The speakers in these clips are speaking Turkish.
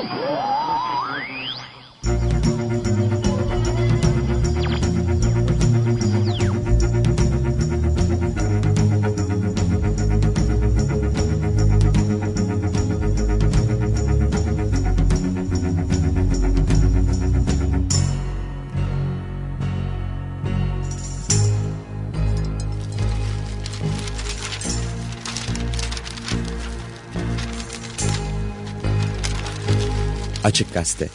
Oh! Açık Gazete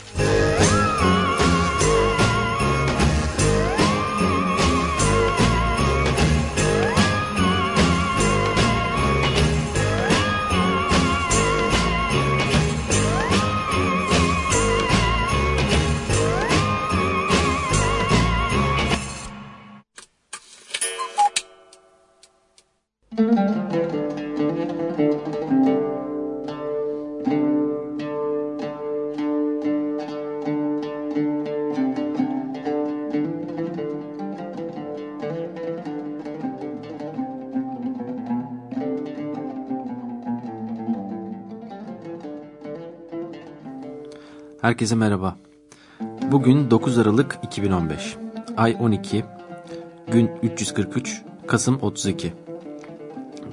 Herkese merhaba. Bugün 9 Aralık 2015. Ay 12, gün 343, Kasım 32.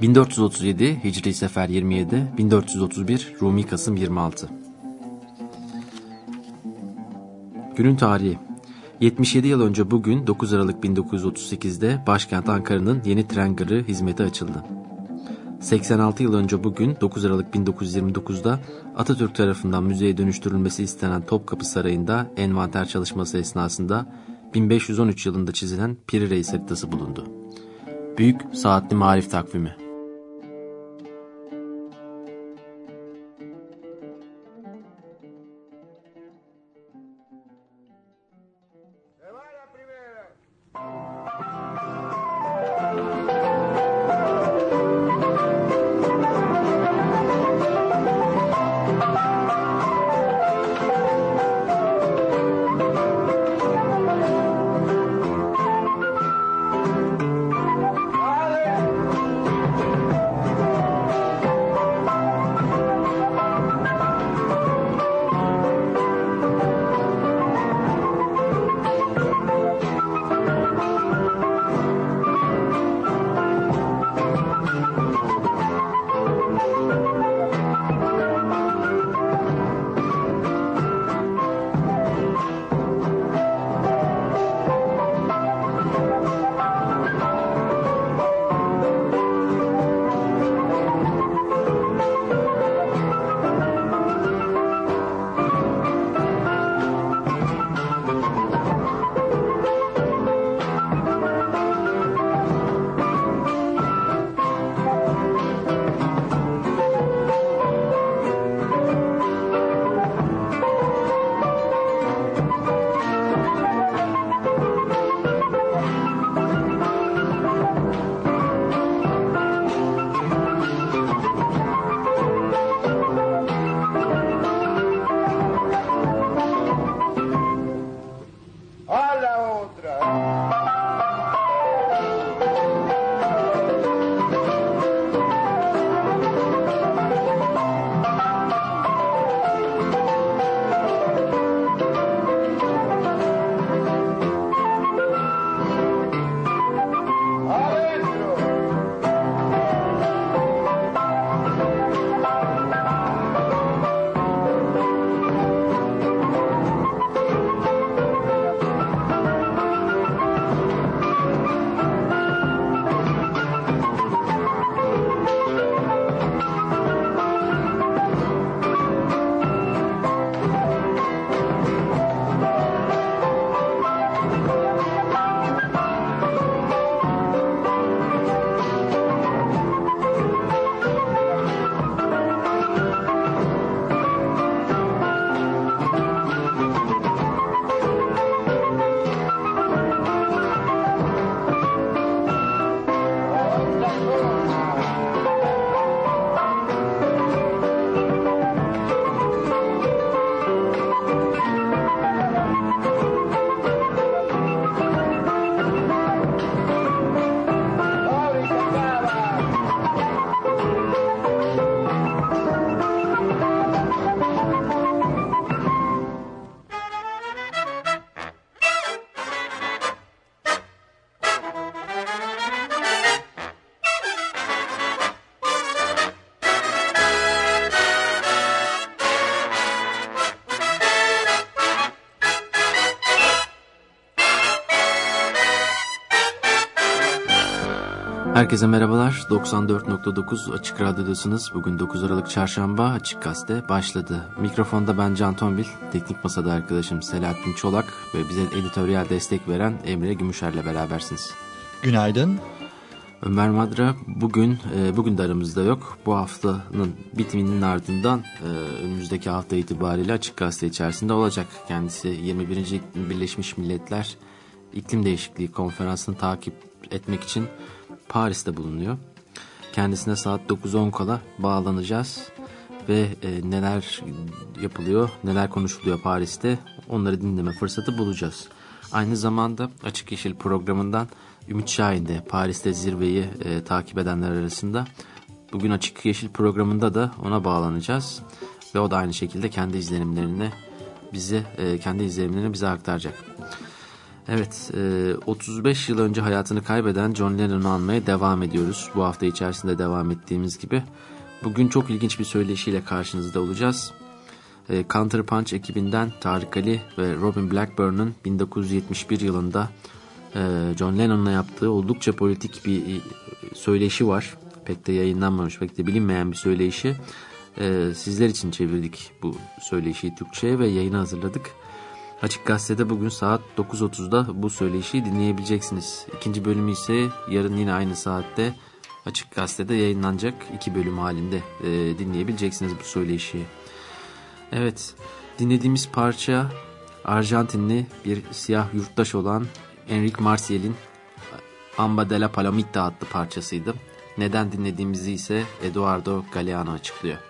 1437 Hicri Sefer 27, 1431 Rumi Kasım 26. Günün tarihi 77 yıl önce bugün 9 Aralık 1938'de başkent Ankara'nın yeni tren garı hizmete açıldı. 86 yıl önce bugün 9 Aralık 1929'da Atatürk tarafından müzeye dönüştürülmesi istenen Topkapı Sarayı'nda envanter çalışması esnasında 1513 yılında çizilen Piri Reis haritası bulundu. Büyük Saatli Marif Takvimi Herkese merhabalar. 94.9 Açık Radyo'dasınız. Bugün 9 Aralık Çarşamba Açık Gazete başladı. Mikrofonda ben Can Tombil, teknik masada arkadaşım Selahattin Çolak ve bize editoryal destek veren Emre Gümüşer'le berabersiniz. Günaydın. Ömer Madra bugün e, bugün de aramızda yok. Bu haftanın bitiminin ardından e, önümüzdeki hafta itibariyle Açık Gazete içerisinde olacak. Kendisi 21. Birleşmiş Milletler İklim Değişikliği Konferansı'nı takip etmek için Paris'te bulunuyor. Kendisine saat 9-10 kala bağlanacağız ve e, neler yapılıyor, neler konuşuluyor Paris'te onları dinleme fırsatı bulacağız. Aynı zamanda Açık Yeşil programından Ümit Şahin de Paris'te zirveyi e, takip edenler arasında. Bugün Açık Yeşil programında da ona bağlanacağız ve o da aynı şekilde kendi izlenimlerini bize e, kendi izlenimlerini bize aktaracak. Evet, 35 e, yıl önce hayatını kaybeden John Lennon'u anmaya devam ediyoruz. Bu hafta içerisinde devam ettiğimiz gibi. Bugün çok ilginç bir söyleşiyle karşınızda olacağız. E, Counterpunch ekibinden Tarık Ali ve Robin Blackburn'un 1971 yılında e, John Lennon'la yaptığı oldukça politik bir söyleşi var. Pek de yayınlanmamış, pek de bilinmeyen bir söyleşi. Sizler için çevirdik bu söyleşiyi Türkçe'ye ve yayına hazırladık. Açık Gazete'de bugün saat 9.30'da bu söyleşiyi dinleyebileceksiniz. İkinci bölümü ise yarın yine aynı saatte Açık Gazete'de yayınlanacak iki bölüm halinde e, dinleyebileceksiniz bu söyleşiyi. Evet, dinlediğimiz parça Arjantinli bir siyah yurttaş olan Enrique Marciel'in Amba de la Palomita adlı parçasıydı. Neden dinlediğimizi ise Eduardo Galeano açıklıyor.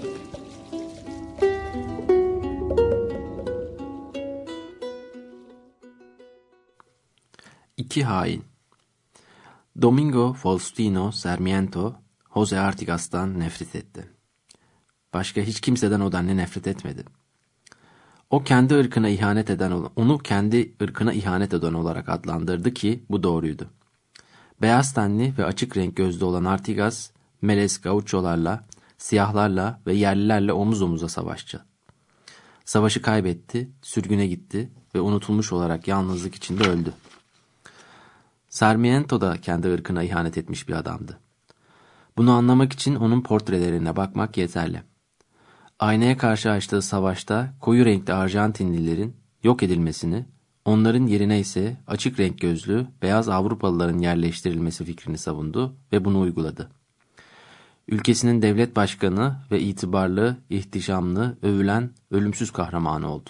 İki hain. Domingo Faustino Sarmiento, Jose Artigas'tan nefret etti. Başka hiç kimseden o denli nefret etmedi. O kendi ırkına ihanet eden, onu kendi ırkına ihanet eden olarak adlandırdı ki bu doğruydu. Beyaz tenli ve açık renk gözlü olan Artigas, melez gaucholarla, siyahlarla ve yerlilerle omuz omuza savaşçı. Savaşı kaybetti, sürgüne gitti ve unutulmuş olarak yalnızlık içinde öldü. Sarmiento da kendi ırkına ihanet etmiş bir adamdı. Bunu anlamak için onun portrelerine bakmak yeterli. Aynaya karşı açtığı savaşta koyu renkli Arjantinlilerin yok edilmesini, onların yerine ise açık renk gözlü beyaz Avrupalıların yerleştirilmesi fikrini savundu ve bunu uyguladı. Ülkesinin devlet başkanı ve itibarlı, ihtişamlı, övülen ölümsüz kahramanı oldu.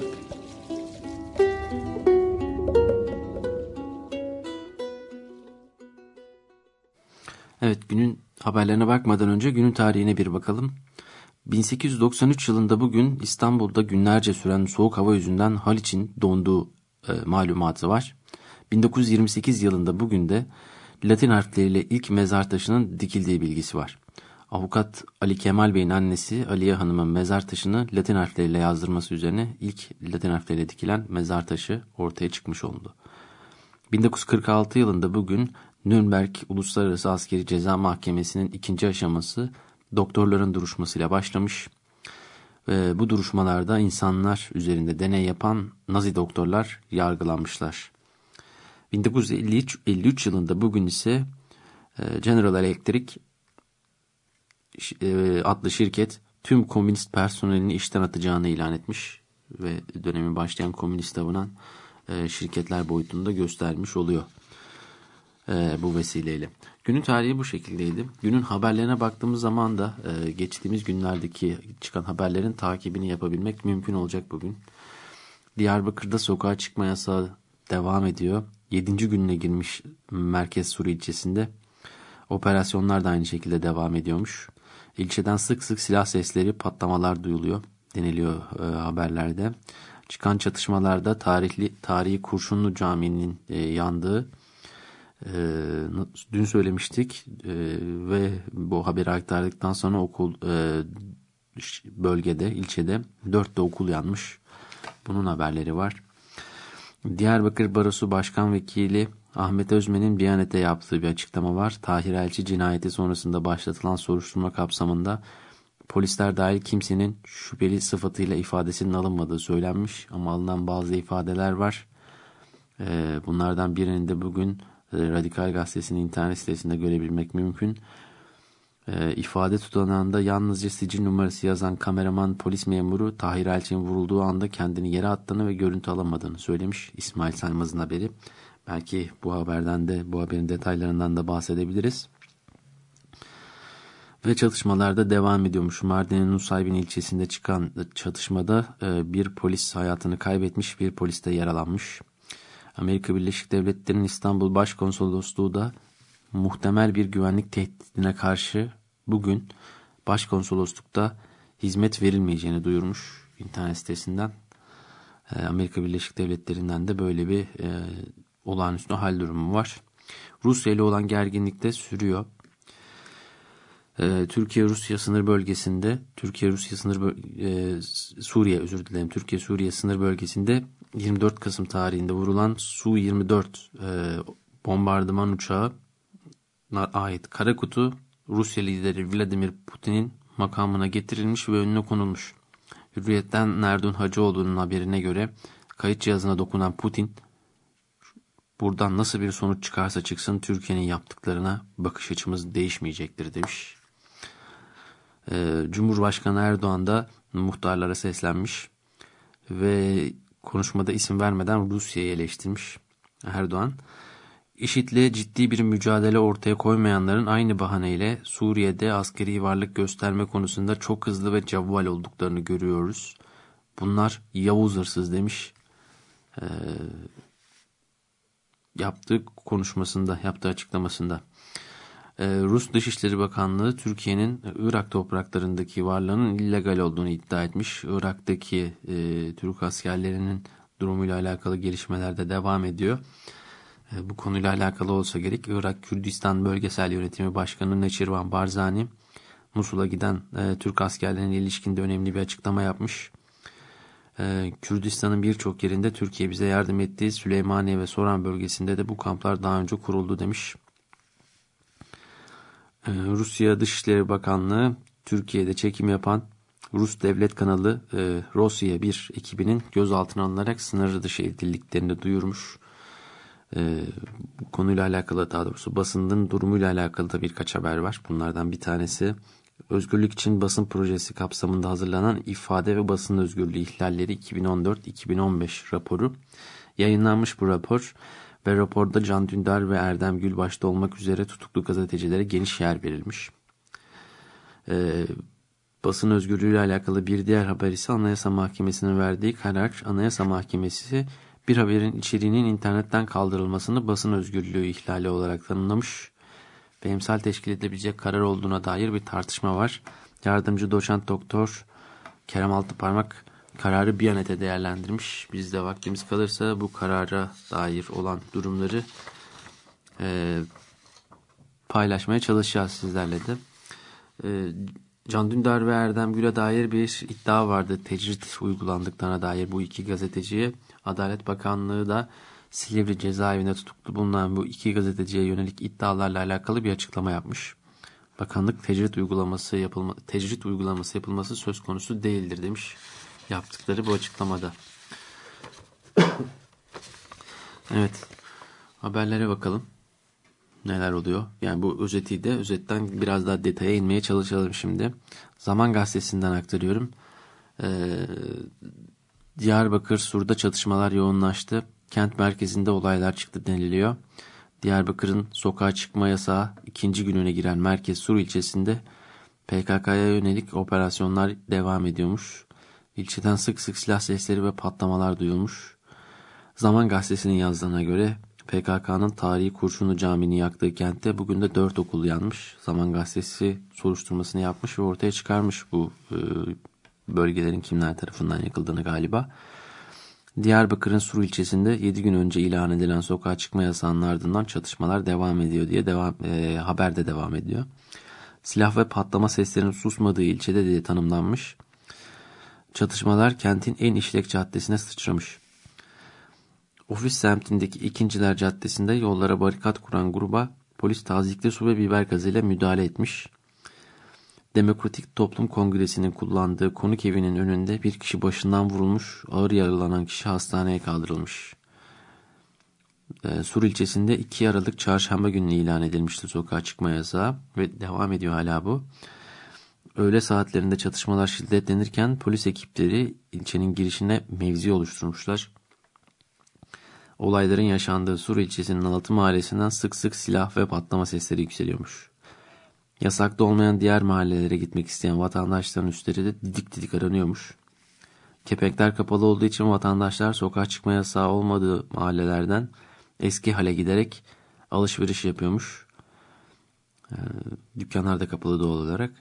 Evet günün haberlerine bakmadan önce günün tarihine bir bakalım. 1893 yılında bugün İstanbul'da günlerce süren soğuk hava yüzünden Haliç'in donduğu e, malumatı var. 1928 yılında bugün de Latin harfleriyle ilk mezar taşının dikildiği bilgisi var. Avukat Ali Kemal Bey'in annesi Aliye Hanım'ın mezar taşını Latin harfleriyle yazdırması üzerine ilk Latin harfleriyle dikilen mezar taşı ortaya çıkmış oldu. 1946 yılında bugün Nürnberg Uluslararası Askeri Ceza Mahkemesi'nin ikinci aşaması doktorların duruşmasıyla başlamış. Ve bu duruşmalarda insanlar üzerinde deney yapan Nazi doktorlar yargılanmışlar. 1953 53 yılında bugün ise e, General Electric e, adlı şirket tüm komünist personelini işten atacağını ilan etmiş ve dönemin başlayan komünist avunan e, şirketler boyutunda göstermiş oluyor e, bu vesileyle. Günün tarihi bu şekildeydi. Günün haberlerine baktığımız zaman da e, geçtiğimiz günlerdeki çıkan haberlerin takibini yapabilmek mümkün olacak bugün. Diyarbakır'da sokağa çıkma yasağı devam ediyor. 7. gününe girmiş Merkez Suri ilçesinde. Operasyonlar da aynı şekilde devam ediyormuş. İlçeden sık sık silah sesleri, patlamalar duyuluyor deniliyor e, haberlerde. Çıkan çatışmalarda tarihli tarihi Kurşunlu Camii'nin e, yandığı e, dün söylemiştik e, ve bu haberi aktardıktan sonra okul e, bölgede, ilçede dört de okul yanmış. Bunun haberleri var. Diyarbakır Barosu Başkan Vekili Ahmet Özmen'in Biyanet'e yaptığı bir açıklama var. Tahir Elçi cinayeti sonrasında başlatılan soruşturma kapsamında polisler dahil kimsenin şüpheli sıfatıyla ifadesinin alınmadığı söylenmiş ama alınan bazı ifadeler var. Ee, bunlardan birini de bugün Radikal Gazetesi'nin internet sitesinde görebilmek mümkün. Ee, ifade tutanağında yalnızca sicil numarası yazan kameraman polis memuru Tahir Elçi'nin vurulduğu anda kendini yere attığını ve görüntü alamadığını söylemiş İsmail Saymaz'ın haberi. Belki bu haberden de bu haberin detaylarından da bahsedebiliriz. Ve çatışmalarda devam ediyormuş. Mardin'in Nusaybin ilçesinde çıkan çatışmada e, bir polis hayatını kaybetmiş, bir polis de yaralanmış. Amerika Birleşik Devletleri'nin İstanbul Başkonsolosluğu da muhtemel bir güvenlik tehdidine karşı bugün Başkonsoloslukta hizmet verilmeyeceğini duyurmuş internet sitesinden. E, Amerika Birleşik Devletleri'nden de böyle bir e, olağanüstü hal durumu var. Rusya ile olan gerginlik de sürüyor. Ee, Türkiye-Rusya sınır bölgesinde, Türkiye-Rusya sınır e, Suriye özür dilerim, Türkiye-Suriye sınır bölgesinde 24 Kasım tarihinde vurulan Su-24 e, bombardıman uçağı ait kara kutu Rusya lideri Vladimir Putin'in makamına getirilmiş ve önüne konulmuş. Hürriyetten Nerdun Hacıoğlu'nun haberine göre kayıt cihazına dokunan Putin Buradan nasıl bir sonuç çıkarsa çıksın Türkiye'nin yaptıklarına bakış açımız değişmeyecektir demiş. Ee, Cumhurbaşkanı Erdoğan da muhtarlara seslenmiş ve konuşmada isim vermeden Rusya'yı eleştirmiş. Erdoğan, IŞİD'le ciddi bir mücadele ortaya koymayanların aynı bahaneyle Suriye'de askeri varlık gösterme konusunda çok hızlı ve cevval olduklarını görüyoruz. Bunlar Yavuz hırsız demiş. Ee, yaptığı konuşmasında, yaptığı açıklamasında. Ee, Rus Dışişleri Bakanlığı Türkiye'nin Irak topraklarındaki varlığının illegal olduğunu iddia etmiş. Irak'taki e, Türk askerlerinin durumuyla alakalı gelişmeler de devam ediyor. E, bu konuyla alakalı olsa gerek Irak Kürdistan Bölgesel Yönetimi Başkanı Neçirvan Barzani Musul'a giden e, Türk askerlerine ilişkinde önemli bir açıklama yapmış. Ee, Kürdistan'ın birçok yerinde Türkiye bize yardım ettiği Süleymaniye ve Soran bölgesinde de bu kamplar daha önce kuruldu demiş. Ee, Rusya Dışişleri Bakanlığı Türkiye'de çekim yapan Rus devlet kanalı e, Rosya 1 ekibinin gözaltına alınarak sınır dışı edildiklerini duyurmuş. E, bu konuyla alakalı daha doğrusu basının durumuyla alakalı da birkaç haber var. Bunlardan bir tanesi Özgürlük için basın projesi kapsamında hazırlanan ifade ve basın özgürlüğü ihlalleri 2014-2015 raporu yayınlanmış bu rapor ve raporda Can Dündar ve Erdem Gül başta olmak üzere tutuklu gazetecilere geniş yer verilmiş. Ee, basın özgürlüğü ile alakalı bir diğer haber ise Anayasa Mahkemesi'nin verdiği karar Anayasa Mahkemesi bir haberin içeriğinin internetten kaldırılmasını basın özgürlüğü ihlali olarak tanımlamış ve emsal teşkil edebilecek karar olduğuna dair bir tartışma var. Yardımcı doçent doktor Kerem Altıparmak kararı Biyanet'e değerlendirmiş. Biz de vaktimiz kalırsa bu karara dair olan durumları e, paylaşmaya çalışacağız sizlerle de. E, Can Dündar ve Erdem Gül'e dair bir iddia vardı. Tecrit uygulandıklarına dair bu iki gazeteciye Adalet Bakanlığı da Silivri cezaevinde tutuklu bulunan bu iki gazeteciye yönelik iddialarla alakalı bir açıklama yapmış. Bakanlık tecrit uygulaması yapılma, tecrit uygulaması yapılması söz konusu değildir demiş yaptıkları bu açıklamada. evet. Haberlere bakalım. neler oluyor. Yani bu özeti de özetten biraz daha detaya inmeye çalışalım şimdi. Zaman gazetesinden aktarıyorum. Ee, Diyarbakır Sur'da çatışmalar yoğunlaştı. Kent merkezinde olaylar çıktı deniliyor. Diyarbakır'ın sokağa çıkma yasağı ikinci gününe giren Merkez Sur ilçesinde PKK'ya yönelik operasyonlar devam ediyormuş. İlçeden sık sık silah sesleri ve patlamalar duyulmuş. Zaman gazetesinin yazdığına göre PKK'nın tarihi kurşunlu camini yaktığı kentte bugün de dört okul yanmış. Zaman gazetesi soruşturmasını yapmış ve ortaya çıkarmış bu e, bölgelerin kimler tarafından yakıldığını galiba. Diyarbakır'ın Sur ilçesinde 7 gün önce ilan edilen sokağa çıkma yasağının ardından çatışmalar devam ediyor diye devam, e, haber de devam ediyor. Silah ve patlama seslerinin susmadığı ilçede de tanımlanmış. Çatışmalar kentin en işlek caddesine sıçramış. Ofis semtindeki ikinciler caddesinde yollara barikat kuran gruba polis tazikli su ve biber gazıyla müdahale etmiş. Demokratik Toplum Kongresi'nin kullandığı konuk evinin önünde bir kişi başından vurulmuş, ağır yaralanan kişi hastaneye kaldırılmış. Ee, Sur ilçesinde 2 Aralık çarşamba günü ilan edilmişti sokağa çıkma yasağı ve devam ediyor hala bu. Öğle saatlerinde çatışmalar şiddetlenirken polis ekipleri ilçenin girişine mevzi oluşturmuşlar. Olayların yaşandığı Sur ilçesinin Alatı mahallesinden sık sık silah ve patlama sesleri yükseliyormuş. Yasakta olmayan diğer mahallelere gitmek isteyen vatandaşların üstleri de didik didik aranıyormuş. Kepekler kapalı olduğu için vatandaşlar sokağa çıkma yasağı olmadığı mahallelerden eski hale giderek alışveriş yapıyormuş. Ee, dükkanlar da kapalı doğal olarak.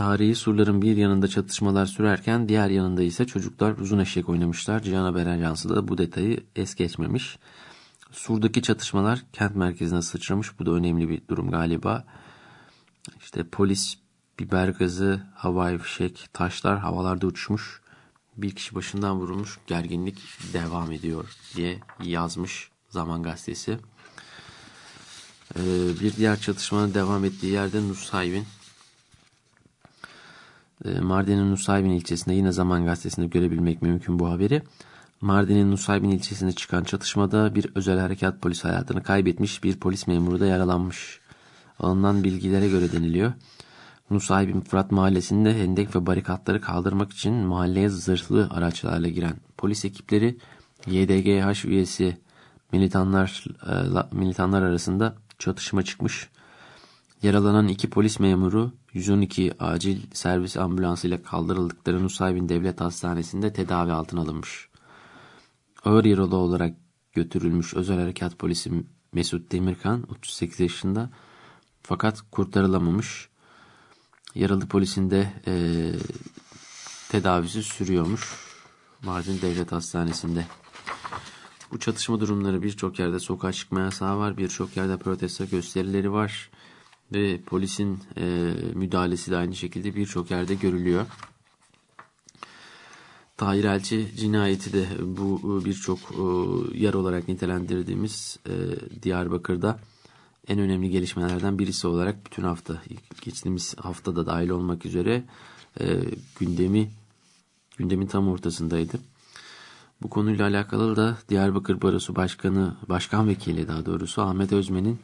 Tarihi surların bir yanında çatışmalar sürerken diğer yanında ise çocuklar uzun eşek oynamışlar. Cihan Haber Ajansı da bu detayı es geçmemiş. Sur'daki çatışmalar kent merkezine sıçramış. Bu da önemli bir durum galiba. İşte polis, biber gazı, havai fişek, taşlar havalarda uçmuş. Bir kişi başından vurulmuş. Gerginlik devam ediyor diye yazmış Zaman Gazetesi. Ee, bir diğer çatışmanın devam ettiği yerde Nusaybin. Ee, Mardin'in Nusaybin ilçesinde yine Zaman Gazetesi'nde görebilmek mümkün bu haberi. Mardin'in Nusaybin ilçesinde çıkan çatışmada bir özel harekat polis hayatını kaybetmiş bir polis memuru da yaralanmış. Alınan bilgilere göre deniliyor. Nusaybin Fırat mahallesinde hendek ve barikatları kaldırmak için mahalleye zırhlı araçlarla giren polis ekipleri YDGH üyesi militanlar, e, militanlar arasında çatışma çıkmış. Yaralanan iki polis memuru 112 acil servis ambulansıyla kaldırıldıkları Nusaybin Devlet Hastanesi'nde tedavi altına alınmış. Ağır yaralı olarak götürülmüş özel harekat polisi Mesut Demirkan 38 yaşında fakat kurtarılamamış. Yaralı polisin de e, tedavisi sürüyormuş Mardin Devlet Hastanesi'nde. Bu çatışma durumları birçok yerde sokağa çıkma yasağı var. Birçok yerde protesto gösterileri var. Ve polisin e, müdahalesi de aynı şekilde birçok yerde görülüyor. Tahir Elçi cinayeti de bu birçok e, yer olarak nitelendirdiğimiz e, Diyarbakır'da en önemli gelişmelerden birisi olarak bütün hafta geçtiğimiz haftada dahil olmak üzere e, gündemi gündemin tam ortasındaydı. Bu konuyla alakalı da Diyarbakır Barosu Başkanı, Başkan Vekili daha doğrusu Ahmet Özmen'in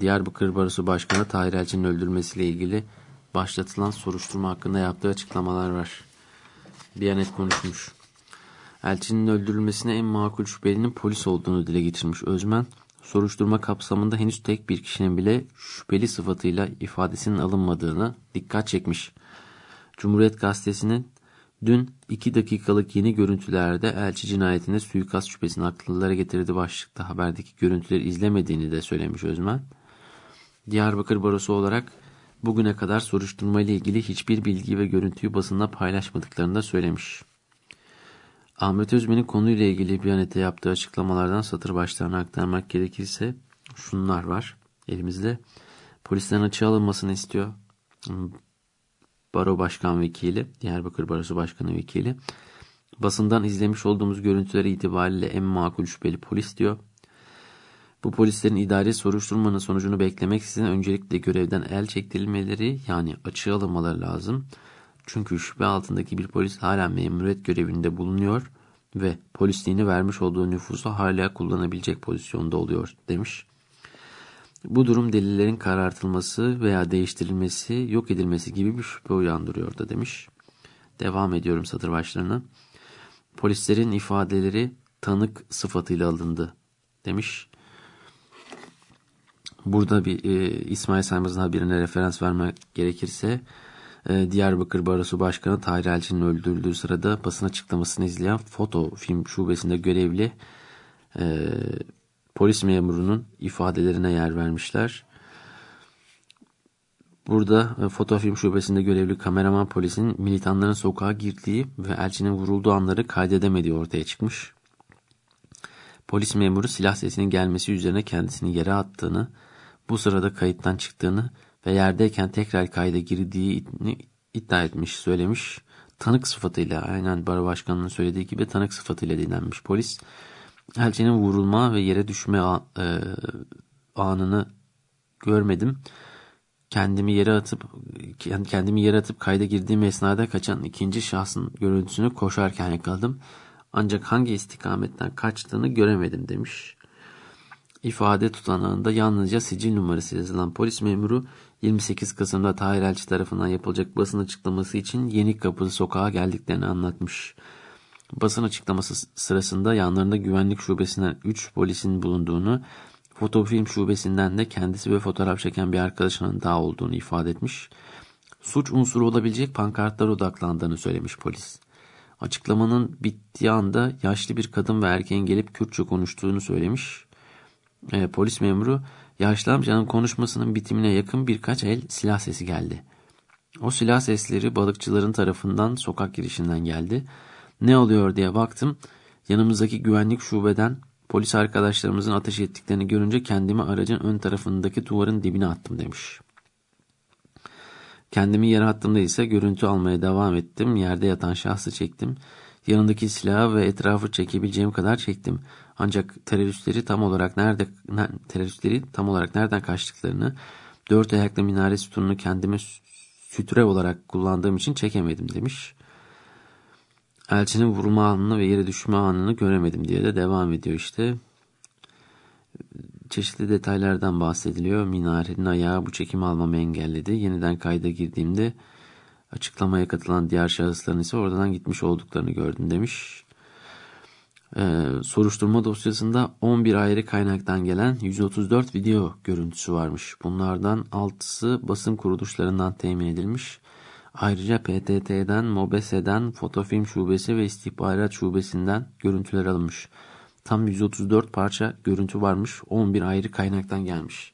Diyarbakır Barosu Başkanı Tahir Elçi'nin öldürülmesiyle ilgili başlatılan soruşturma hakkında yaptığı açıklamalar var. Diyanet konuşmuş. Elçinin öldürülmesine en makul şüphelinin polis olduğunu dile getirmiş Özmen. Soruşturma kapsamında henüz tek bir kişinin bile şüpheli sıfatıyla ifadesinin alınmadığını dikkat çekmiş. Cumhuriyet Gazetesi'nin dün iki dakikalık yeni görüntülerde elçi cinayetinde suikast şüphesini akıllılara getirdi başlıkta haberdeki görüntüleri izlemediğini de söylemiş Özmen. Diyarbakır Barosu olarak bugüne kadar soruşturma ile ilgili hiçbir bilgi ve görüntüyü basında paylaşmadıklarını da söylemiş. Ahmet Özmen'in konuyla ilgili Biyanet'e yaptığı açıklamalardan satır başlarına aktarmak gerekirse şunlar var elimizde. Polislerin açığa alınmasını istiyor. Baro Başkan Vekili, Diyarbakır Barosu Başkanı Vekili. Basından izlemiş olduğumuz görüntüler itibariyle en makul şüpheli polis diyor. Bu polislerin idari soruşturmanın sonucunu beklemeksizin öncelikle görevden el çektirilmeleri yani açığa alınmaları lazım. Çünkü şüphe altındaki bir polis hala memuriyet görevinde bulunuyor ve polisliğini vermiş olduğu nüfusu hala kullanabilecek pozisyonda oluyor demiş. Bu durum delillerin karartılması veya değiştirilmesi, yok edilmesi gibi bir şüphe uyandırıyor da demiş. Devam ediyorum satır başlarına. Polislerin ifadeleri tanık sıfatıyla alındı demiş. Burada bir e, İsmail Saymaz'ın haberine referans vermek gerekirse e, Diyarbakır Barosu Başkanı Tahir Elçi'nin öldürüldüğü sırada basın açıklamasını izleyen foto film şubesinde görevli e, polis memurunun ifadelerine yer vermişler. Burada e, foto film şubesinde görevli kameraman polisin militanların sokağa girdiği ve elçinin vurulduğu anları kaydedemediği ortaya çıkmış. Polis memuru silah sesinin gelmesi üzerine kendisini yere attığını, bu sırada kayıttan çıktığını ve yerdeyken tekrar kayda girdiğini iddia etmiş, söylemiş. Tanık sıfatıyla aynen baro başkanının söylediği gibi tanık sıfatıyla dinlenmiş polis. Elçinin vurulma ve yere düşme e, anını görmedim. Kendimi yere atıp kendimi yere atıp kayda girdiğim esnada kaçan ikinci şahsın görüntüsünü koşarken yakaladım. Ancak hangi istikametten kaçtığını göremedim demiş. İfade tutanağında yalnızca sicil numarası yazılan polis memuru 28 Kasım'da Tahir Elçi tarafından yapılacak basın açıklaması için Yeni Kapı sokağa geldiklerini anlatmış. Basın açıklaması sırasında yanlarında güvenlik şubesinden 3 polisin bulunduğunu, fotofilm şubesinden de kendisi ve fotoğraf çeken bir arkadaşının daha olduğunu ifade etmiş. Suç unsuru olabilecek pankartlara odaklandığını söylemiş polis. Açıklamanın bittiği anda yaşlı bir kadın ve erkeğin gelip Kürtçe konuştuğunu söylemiş. E, polis memuru yaşlı amcanın konuşmasının bitimine yakın birkaç el silah sesi geldi. O silah sesleri balıkçıların tarafından sokak girişinden geldi. Ne oluyor diye baktım. Yanımızdaki güvenlik şubeden polis arkadaşlarımızın ateş ettiklerini görünce kendimi aracın ön tarafındaki duvarın dibine attım demiş. Kendimi yere attığımda ise görüntü almaya devam ettim. Yerde yatan şahsı çektim. Yanındaki silahı ve etrafı çekebileceğim kadar çektim. Ancak teröristleri tam olarak nerede ne, teröristleri tam olarak nereden kaçtıklarını dört ayaklı minare sütununu kendime sütre olarak kullandığım için çekemedim demiş. Elçinin vurma anını ve yere düşme anını göremedim diye de devam ediyor işte. Çeşitli detaylardan bahsediliyor. Minarenin ayağı bu çekimi almamı engelledi. Yeniden kayda girdiğimde açıklamaya katılan diğer şahısların ise oradan gitmiş olduklarını gördüm demiş. Ee, soruşturma dosyasında 11 ayrı kaynaktan gelen 134 video görüntüsü varmış. Bunlardan 6'sı basın kuruluşlarından temin edilmiş. Ayrıca PTT'den, MOBESE'den, Fotofilm Şubesi ve İstihbarat Şubesi'nden görüntüler alınmış. Tam 134 parça görüntü varmış. 11 ayrı kaynaktan gelmiş.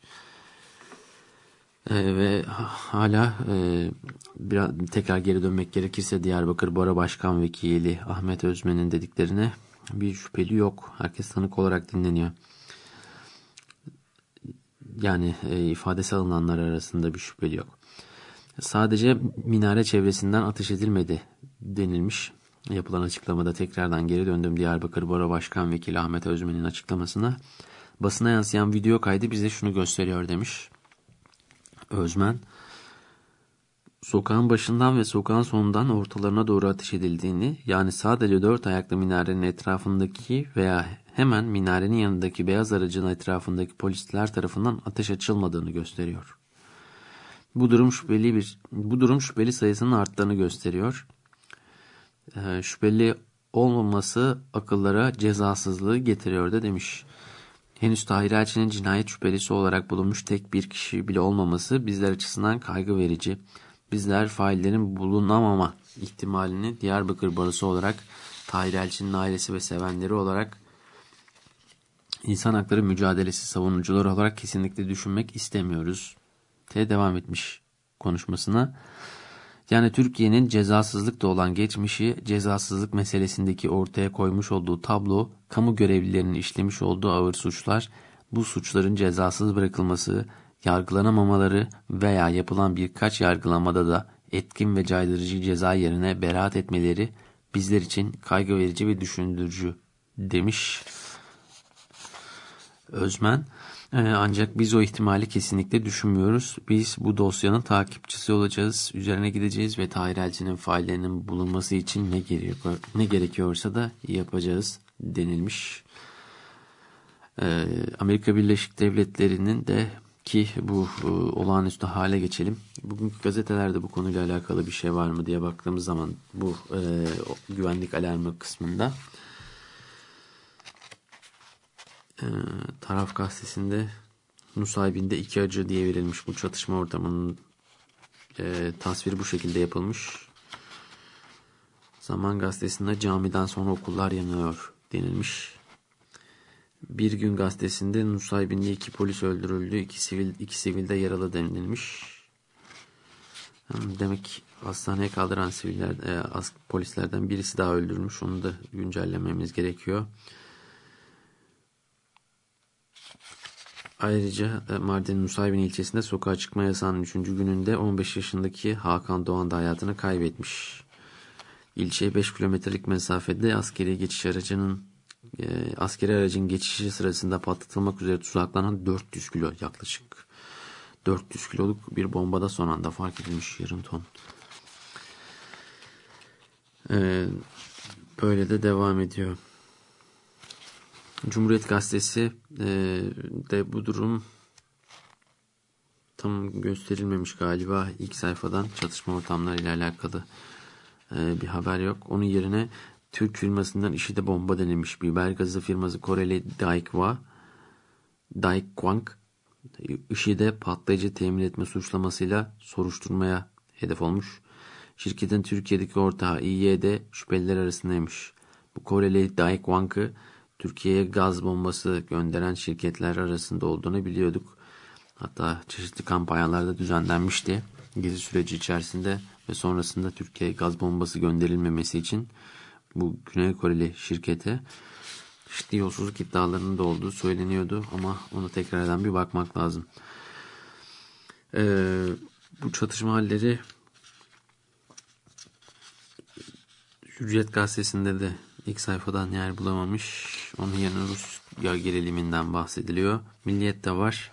Ee, ve hala e, biraz tekrar geri dönmek gerekirse Diyarbakır Bora Başkan Vekili Ahmet Özmen'in dediklerine bir şüpheli yok. Herkes tanık olarak dinleniyor. Yani e, ifadesi alınanlar arasında bir şüpheli yok. Sadece minare çevresinden ateş edilmedi denilmiş. Yapılan açıklamada tekrardan geri döndüm Diyarbakır Bora Başkan Vekili Ahmet Özmen'in açıklamasına. Basına yansıyan video kaydı bize şunu gösteriyor demiş. Özmen, sokağın başından ve sokağın sonundan ortalarına doğru ateş edildiğini, yani sadece dört ayaklı minarenin etrafındaki veya hemen minarenin yanındaki beyaz aracın etrafındaki polisler tarafından ateş açılmadığını gösteriyor. Bu durum şüpheli bir bu durum şüpheli sayısının arttığını gösteriyor. Ee, şüpheli olmaması akıllara cezasızlığı getiriyor da demiş. Henüz Tahir Elçi'nin cinayet şüphelisi olarak bulunmuş tek bir kişi bile olmaması bizler açısından kaygı verici. Bizler faillerin bulunamama ihtimalini Diyarbakır Barosu olarak Tahir Elçi'nin ailesi ve sevenleri olarak insan hakları mücadelesi savunucuları olarak kesinlikle düşünmek istemiyoruz. T devam etmiş konuşmasına. Yani Türkiye'nin cezasızlıkta olan geçmişi cezasızlık meselesindeki ortaya koymuş olduğu tablo, kamu görevlilerinin işlemiş olduğu ağır suçlar, bu suçların cezasız bırakılması, yargılanamamaları veya yapılan birkaç yargılamada da etkin ve caydırıcı ceza yerine beraat etmeleri bizler için kaygı verici ve düşündürücü demiş. Özmen. Ee, ancak biz o ihtimali kesinlikle düşünmüyoruz. Biz bu dosyanın takipçisi olacağız. Üzerine gideceğiz ve Tahir Elçi'nin faillerinin bulunması için ne, gerekiyor, ne gerekiyorsa da yapacağız denilmiş. Ee, Amerika Birleşik Devletleri'nin de ki bu e, olağanüstü hale geçelim. Bugünkü gazetelerde bu konuyla alakalı bir şey var mı diye baktığımız zaman bu e, güvenlik alarmı kısmında e, taraf gazetesinde Nusaybin'de iki acı diye verilmiş bu çatışma ortamının e, tasviri bu şekilde yapılmış. Zaman gazetesinde camiden sonra okullar yanıyor denilmiş. Bir gün gazetesinde Nusaybin'de iki polis öldürüldü, iki sivil iki sivil de yaralı denilmiş. Demek hastaneye kaldıran siviller, e, polislerden birisi daha öldürülmüş. Onu da güncellememiz gerekiyor. Ayrıca e, Mardin Nusaybin ilçesinde sokağa çıkma yasağının 3. gününde 15 yaşındaki Hakan Doğan da hayatını kaybetmiş. İlçeye 5 kilometrelik mesafede askeri geçiş aracının e, askeri aracın geçişi sırasında patlatılmak üzere tuzaklanan 400 kilo yaklaşık 400 kiloluk bir bombada son anda fark edilmiş yarım ton. E, böyle de devam ediyor. Cumhuriyet Gazetesi e, de bu durum tam gösterilmemiş galiba ilk sayfadan çatışma ortamları ile alakalı e, bir haber yok. Onun yerine Türk firmasından işi de bomba denilmiş biber gazı firması Koreli Daikwa Daikwang IŞİD'e patlayıcı temin etme suçlamasıyla soruşturmaya hedef olmuş. Şirketin Türkiye'deki ortağı İYD şüpheliler arasındaymış. Bu Koreli Daikwang'ı Türkiye'ye gaz bombası gönderen şirketler arasında olduğunu biliyorduk. Hatta çeşitli kampanyalarda düzenlenmişti. Gezi süreci içerisinde ve sonrasında Türkiye'ye gaz bombası gönderilmemesi için bu Güney Koreli şirkete ciddi yolsuzluk iddialarının da olduğu söyleniyordu ama ona tekrardan bir bakmak lazım. Ee, bu çatışma halleri Hürriyet gazetesinde de ilk sayfadan yer bulamamış. Onun yerine Rusya geriliminden bahsediliyor. Milliyet de var.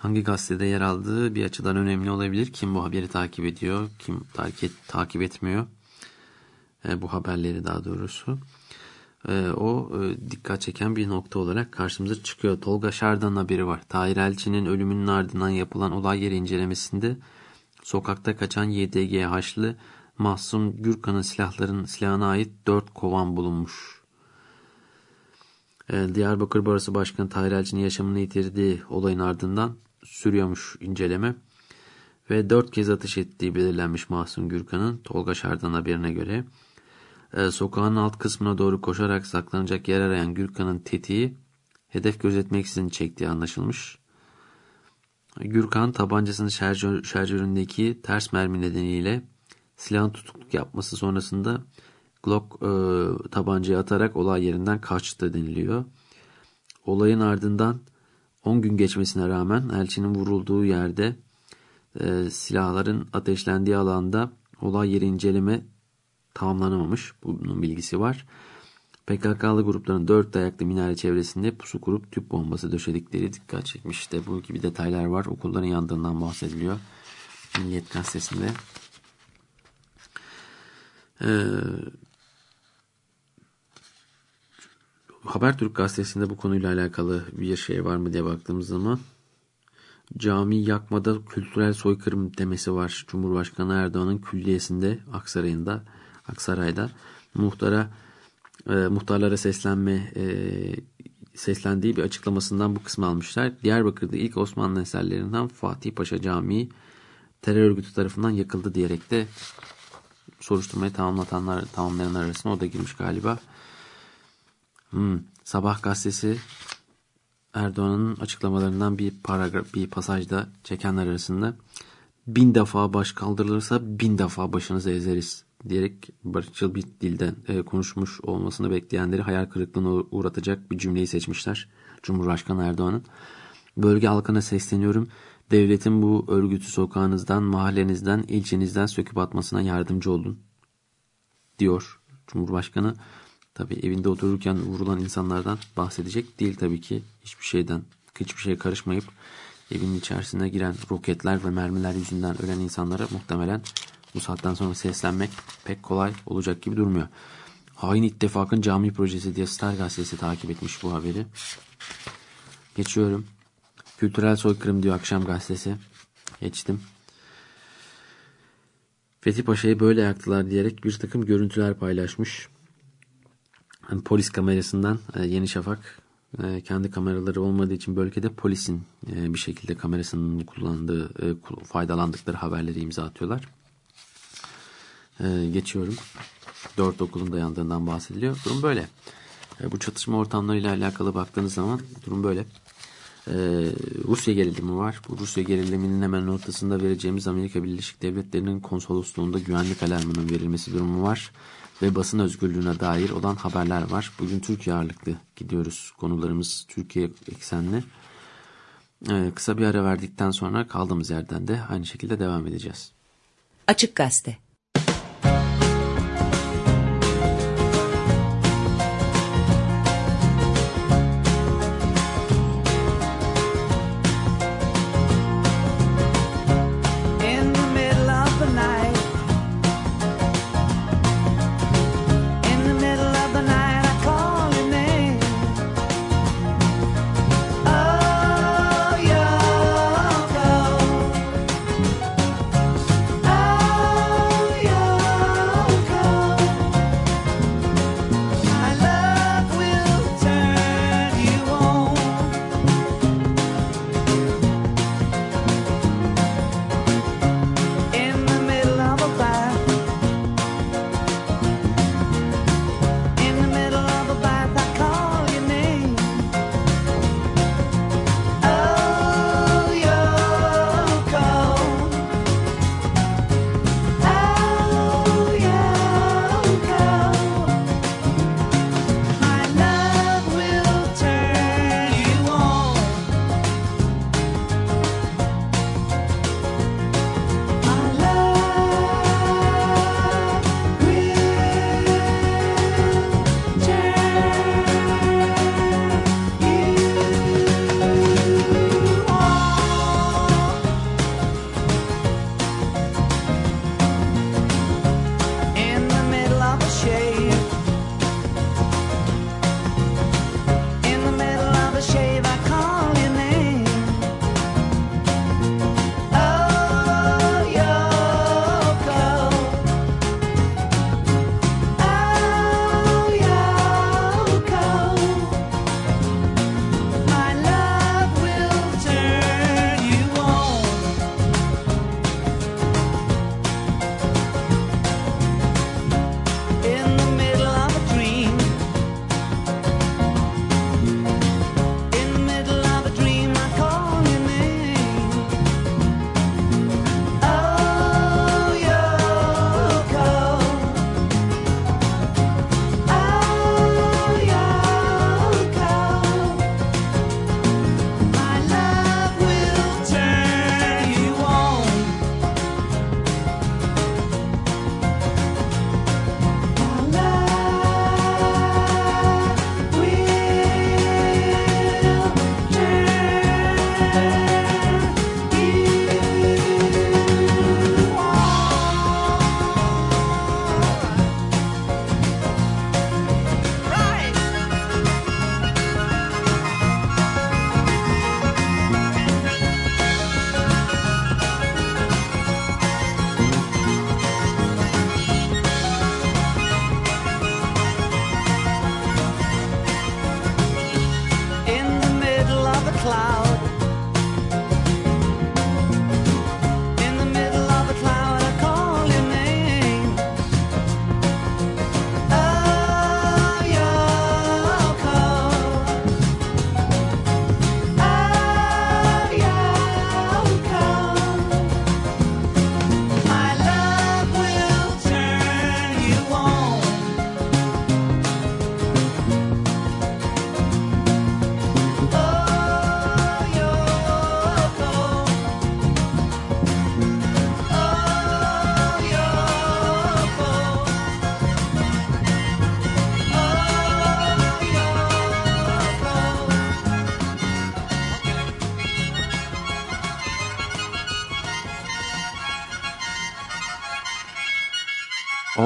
Hangi gazetede yer aldığı bir açıdan önemli olabilir. Kim bu haberi takip ediyor, kim takip, takip etmiyor. E, bu haberleri daha doğrusu. E, o e, dikkat çeken bir nokta olarak karşımıza çıkıyor. Tolga Şardan haberi var. Tahir Elçi'nin ölümünün ardından yapılan olay yeri incelemesinde sokakta kaçan YDG Haçlı Mahsun Gürkan'ın silahların silahına ait 4 kovan bulunmuş. E, Diyarbakır Barosu Başkanı Tahir Elçi'nin yaşamını yitirdiği olayın ardından sürüyormuş inceleme. Ve 4 kez atış ettiği belirlenmiş Mahsun Gürkan'ın Tolga Şardan haberine göre e, sokağın alt kısmına doğru koşarak saklanacak yer arayan Gürkan'ın tetiği hedef gözetmeksizin çektiği anlaşılmış. Gürkan tabancasının şarjör, şarjöründeki ters mermi nedeniyle silahın tutukluk yapması sonrasında Glock e, tabancayı atarak olay yerinden kaçtı deniliyor. Olayın ardından 10 gün geçmesine rağmen elçinin vurulduğu yerde e, silahların ateşlendiği alanda olay yeri inceleme tamamlanamamış. Bunun bilgisi var. PKK'lı grupların dört dayaklı minare çevresinde pusu kurup tüp bombası döşedikleri dikkat çekmiş. İşte bu gibi detaylar var. Okulların yandığından bahsediliyor. Milliyet gazetesinde. Ee, Habertürk gazetesinde bu konuyla alakalı bir şey var mı diye baktığımız zaman cami yakmada kültürel soykırım demesi var. Cumhurbaşkanı Erdoğan'ın külliyesinde Aksaray'ında Aksaray'da muhtara e, muhtarlara seslenme e, seslendiği bir açıklamasından bu kısmı almışlar. Diyarbakır'da ilk Osmanlı eserlerinden Fatih Paşa Camii terör örgütü tarafından yakıldı diyerek de soruşturmayı tamamlatanlar tamamlayanlar arasında o da girmiş galiba. Hmm, Sabah gazetesi Erdoğan'ın açıklamalarından bir paragraf, bir pasajda çekenler arasında bin defa baş kaldırılırsa bin defa başınızı ezeriz diyerek barışçıl bir dilden e, konuşmuş olmasını bekleyenleri hayal kırıklığına uğratacak bir cümleyi seçmişler. Cumhurbaşkanı Erdoğan'ın. Bölge halkına sesleniyorum. Devletin bu örgütü sokağınızdan, mahallenizden, ilçenizden söküp atmasına yardımcı olun. Diyor Cumhurbaşkanı. Tabii evinde otururken vurulan insanlardan bahsedecek değil tabii ki hiçbir şeyden, hiçbir şeye karışmayıp evin içerisine giren roketler ve mermiler yüzünden ölen insanlara muhtemelen bu saatten sonra seslenmek pek kolay olacak gibi durmuyor. Hain İttifakın Cami Projesi diye Star Gazetesi takip etmiş bu haberi. Geçiyorum. Kültürel soykırım diyor Akşam Gazetesi. Geçtim. Fethi Paşa'yı böyle yaktılar diyerek bir takım görüntüler paylaşmış. Yani polis kamerasından e, Yeni Şafak e, kendi kameraları olmadığı için bölgede polisin e, bir şekilde kamerasının kullandığı, faydalandıkları haberleri imza atıyorlar. Geçiyorum. Dört okulun da yandığından bahsediliyor. Durum böyle. Bu çatışma ortamlarıyla alakalı baktığınız zaman durum böyle. Rusya gerilimi var. Bu Rusya geriliminin hemen ortasında vereceğimiz Amerika Birleşik Devletleri'nin konsolosluğunda güvenlik alarmının verilmesi durumu var ve basın özgürlüğüne dair olan haberler var. Bugün Türkiye ağırlıklı gidiyoruz. Konularımız Türkiye eksenli. Ee, kısa bir ara verdikten sonra kaldığımız yerden de aynı şekilde devam edeceğiz. Açık Gazete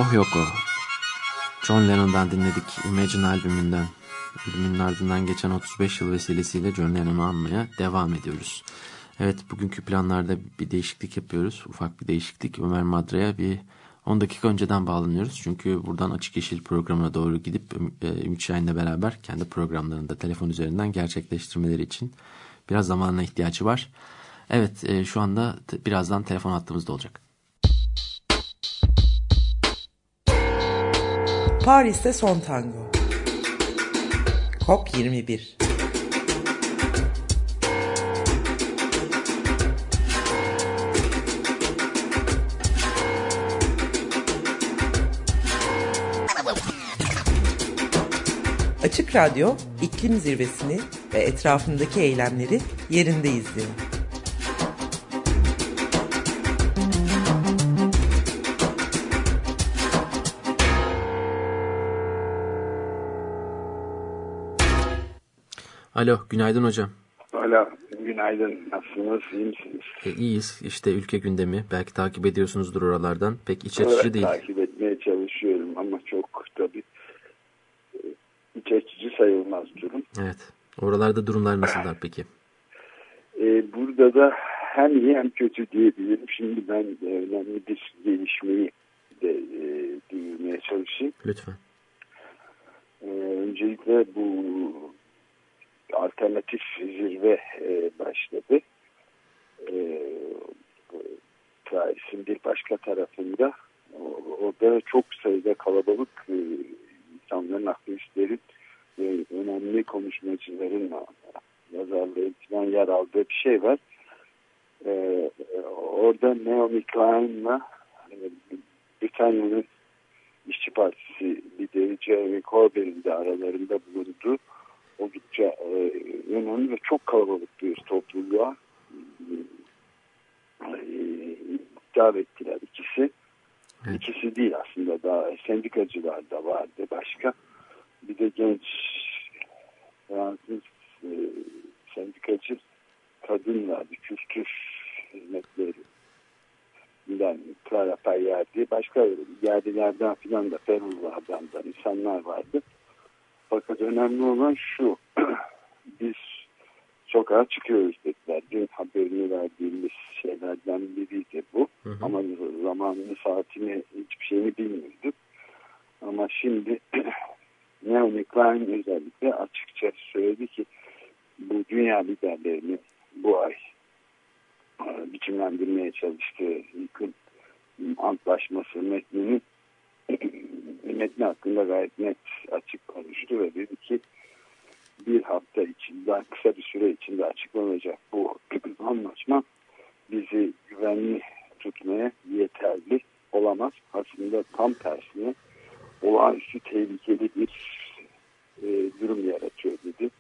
Oh yok o. John Lennon'dan dinledik Imagine albümünden. Ölümünün ardından geçen 35 yıl vesilesiyle John Lennon'u anmaya devam ediyoruz. Evet bugünkü planlarda bir değişiklik yapıyoruz. Ufak bir değişiklik. Ömer Madra'ya bir 10 dakika önceden bağlanıyoruz. Çünkü buradan Açık Yeşil programına doğru gidip e, Ümit Şahin'le beraber kendi programlarını da telefon üzerinden gerçekleştirmeleri için biraz zamanına ihtiyacı var. Evet e, şu anda birazdan telefon hattımızda olacak. Paris'te son tango. COP 21 Açık Radyo iklim zirvesini ve etrafındaki eylemleri yerinde izliyor. Alo, günaydın hocam. Alo, günaydın. Nasılsınız, iyi misiniz? E, iyiyiz. İşte ülke gündemi. Belki takip ediyorsunuzdur oralardan. Pek iç açıcı evet, değil. takip etmeye çalışıyorum ama çok tabii e, iç açıcı sayılmaz durum. Evet. Oralarda durumlar nasıllar peki? Ee, burada da hem iyi hem kötü diyebilirim. Şimdi ben de önemli bir gelişmeyi de e, duyurmaya çalışayım. Lütfen. Ee, öncelikle bu alternatif zirve e, başladı. E, Paris'in bir başka tarafında orada çok sayıda kalabalık e, insanların, aktivistlerin ve önemli konuşmacıların yazarların falan yer aldığı bir şey var. E, orada Naomi Klein'la e, Britanya'nın İşçi Partisi lideri Jeremy Corbyn'in de aralarında bulunduğu oldukça e, önemli ve çok kalabalık bir topluluğa e, hitap ettiler ikisi. Evet. İkisi değil aslında daha sendikacılar da vardı başka. Bir de genç Fransız e, sendikacı kadın vardı. Kültür hizmetleri bilen Clara Payyerdi. Başka yerlilerden filan da Perullardan da insanlar vardı. Fakat önemli olan şu, biz sokağa çıkıyoruz dediler. Dün haberini verdiğimiz şeylerden biriydi bu. Hı hı. Ama zamanını, saatini, hiçbir şeyini bilmiyorduk. Ama şimdi Naomi Klein özellikle açıkça söyledi ki bu dünya liderlerini bu ay e, biçimlendirmeye çalıştığı yıkım antlaşması metninin metni hakkında gayet net açık konuştu ve dedi ki bir hafta içinde kısa bir süre içinde açıklanacak bu anlaşma bizi güvenli tutmaya yeterli olamaz. Aslında tam tersine olağanüstü tehlikeli bir e, durum yaratıyor dedi.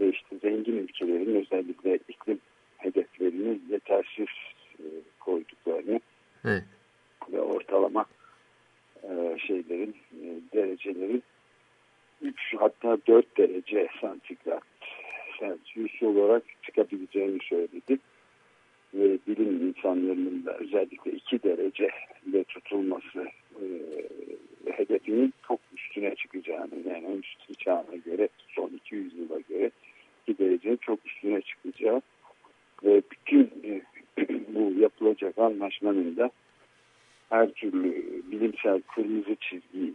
Ve işte zengin ülkelerin özellikle iklim hedeflerini yetersiz e, koyduklarını evet. ve ortalama e, şeylerin e, derecelerin 3 hatta 4 derece santigrat Celsius olarak çıkabileceğini söyledi. Ve bilim insanlarının da özellikle 2 derece ile tutulması e, hedefinin çok üstüne çıkacağını yani endüstri çağına göre son 200 yıla göre 2 derecenin çok üstüne çıkacağı ve bütün e, bu yapılacak anlaşmanın da her türlü bilimsel kırmızı çizgiyi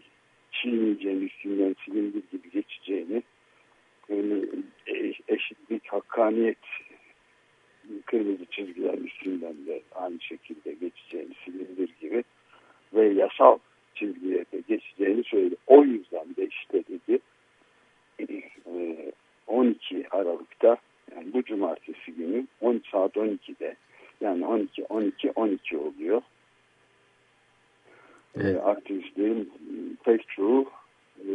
çiğneyeceğini, üstünden silindir gibi geçeceğini, yani eşitlik, hakkaniyet kırmızı çizgiler üstünden de aynı şekilde geçeceğini, silindir gibi ve yasal çizgiye de geçeceğini söyledi. O yüzden de işte dedi 12 Aralık'ta yani bu cumartesi günü 10 saat 12'de yani 12 12 12 oluyor evet. e, aktivistlerin pek çoğu e,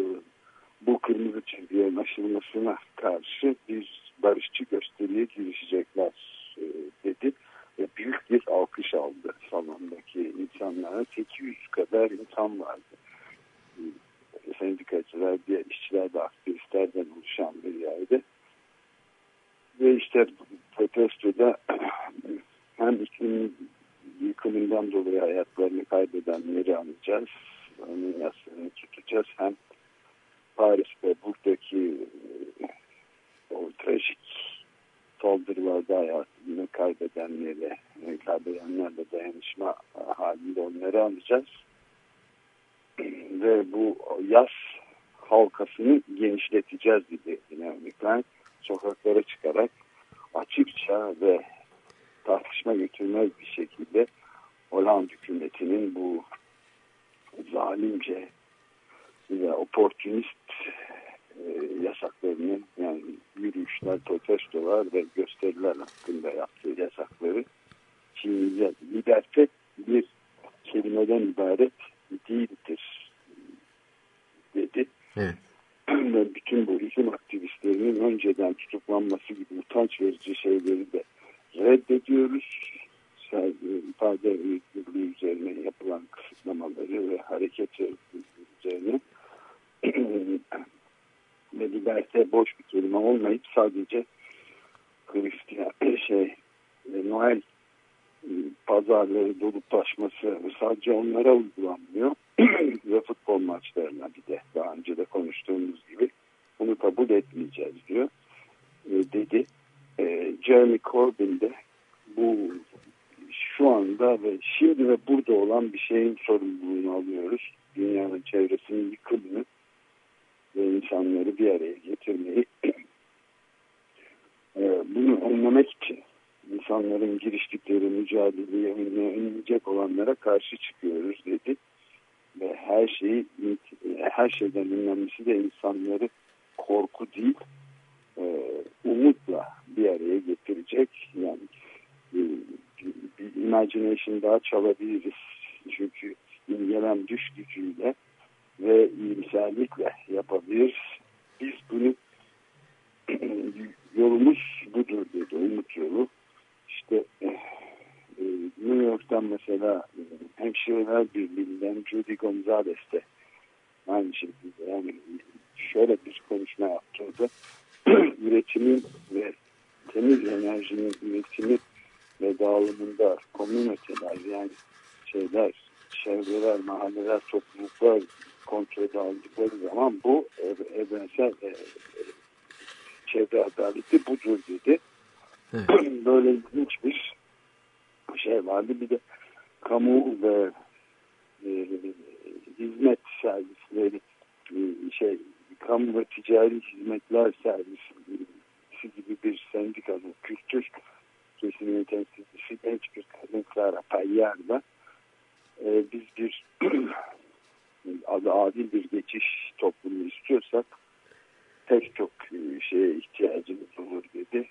bu kırmızı çizgilerin aşılmasına karşı bir barışçı gösteriye girişecekler e, dedi. Ve büyük bir alkış aldı salondaki insanlara. 800 kadar insan vardı. E, sendikacılar, diğer işçiler de aktivistlerden oluşan bir yerde. Ve işte protestoda hem iklim yıkımından dolayı hayatlarını kaybedenleri anacağız. Onun yaslarını tutacağız. Hem Paris'te buradaki e, o trajik saldırılarda hayatını kaybedenlerle, e, kaybedenlerle dayanışma halinde onları anacağız. Ve bu yaz halkasını genişleteceğiz dedi dinamikler. Sokaklara çıkarak açıkça ve tartışma götürmez bir şekilde Hollanda hükümetinin bu zalimce ve oportunist e, yasaklarını yani yürüyüşler, protestolar ve gösteriler hakkında yaptığı yasakları çiğneyeceğiz. Liberte bir kelimeden ibaret değildir dedi. Evet. Ve bütün bu iklim aktivistlerinin önceden tutuklanması gibi utanç verici şeyleri de reddediyoruz. ifade özgürlüğü üzerine yapılan kısıtlamaları ve hareket üzerine ve liberte boş bir kelime olmayıp sadece Hristiyan şey Noel pazarları dolup taşması sadece onlara uygulanmıyor ve futbol maçlarına bir de daha önce de konuştuğumuz gibi bunu kabul etmeyeceğiz diyor e, dedi. E, Jeremy Corbyn de bu şu anda ve şimdi ve burada olan bir şeyin sorumluluğunu alıyoruz. Dünyanın çevresinin yıkımını ve insanları bir araya getirmeyi e, bunu önlemek için insanların giriştikleri mücadeleye önleyecek olanlara karşı çıkıyoruz dedi. Ve her şeyi her şeyden önemlisi de insanları korku değil e, umutla bir araya getirecek. Yani e, bir imagination daha çalabiliriz. Çünkü imgelen düş gücüyle ve iyimserlikle yapabiliriz. Biz bunu yolumuz budur dedi. Umut yolu. İşte e, New York'tan mesela Hemşireler Birliği'nden Judy Gonzalez de aynı şekilde yani şöyle bir konuşma yaptı orada. Üretimin ve temiz enerjinin üretimi ve dağılımında komüniteler yani şeyler, çevreler, mahalleler, topluluklar kontrol aldıkları zaman bu evrensel e, çevre adaleti budur dedi. Evet. Böyle ilginç bir şey vardı. Bir de kamu ve e, hizmet servisleri e, şey kamu ve ticari hizmetler servisi gibi bir sendikanın kültür kesiminin temsilcisi genç bir kadın Clara Payyar'da e, biz bir adı adil bir geçiş toplumu istiyorsak pek çok e, şeye ihtiyacımız olur dedi.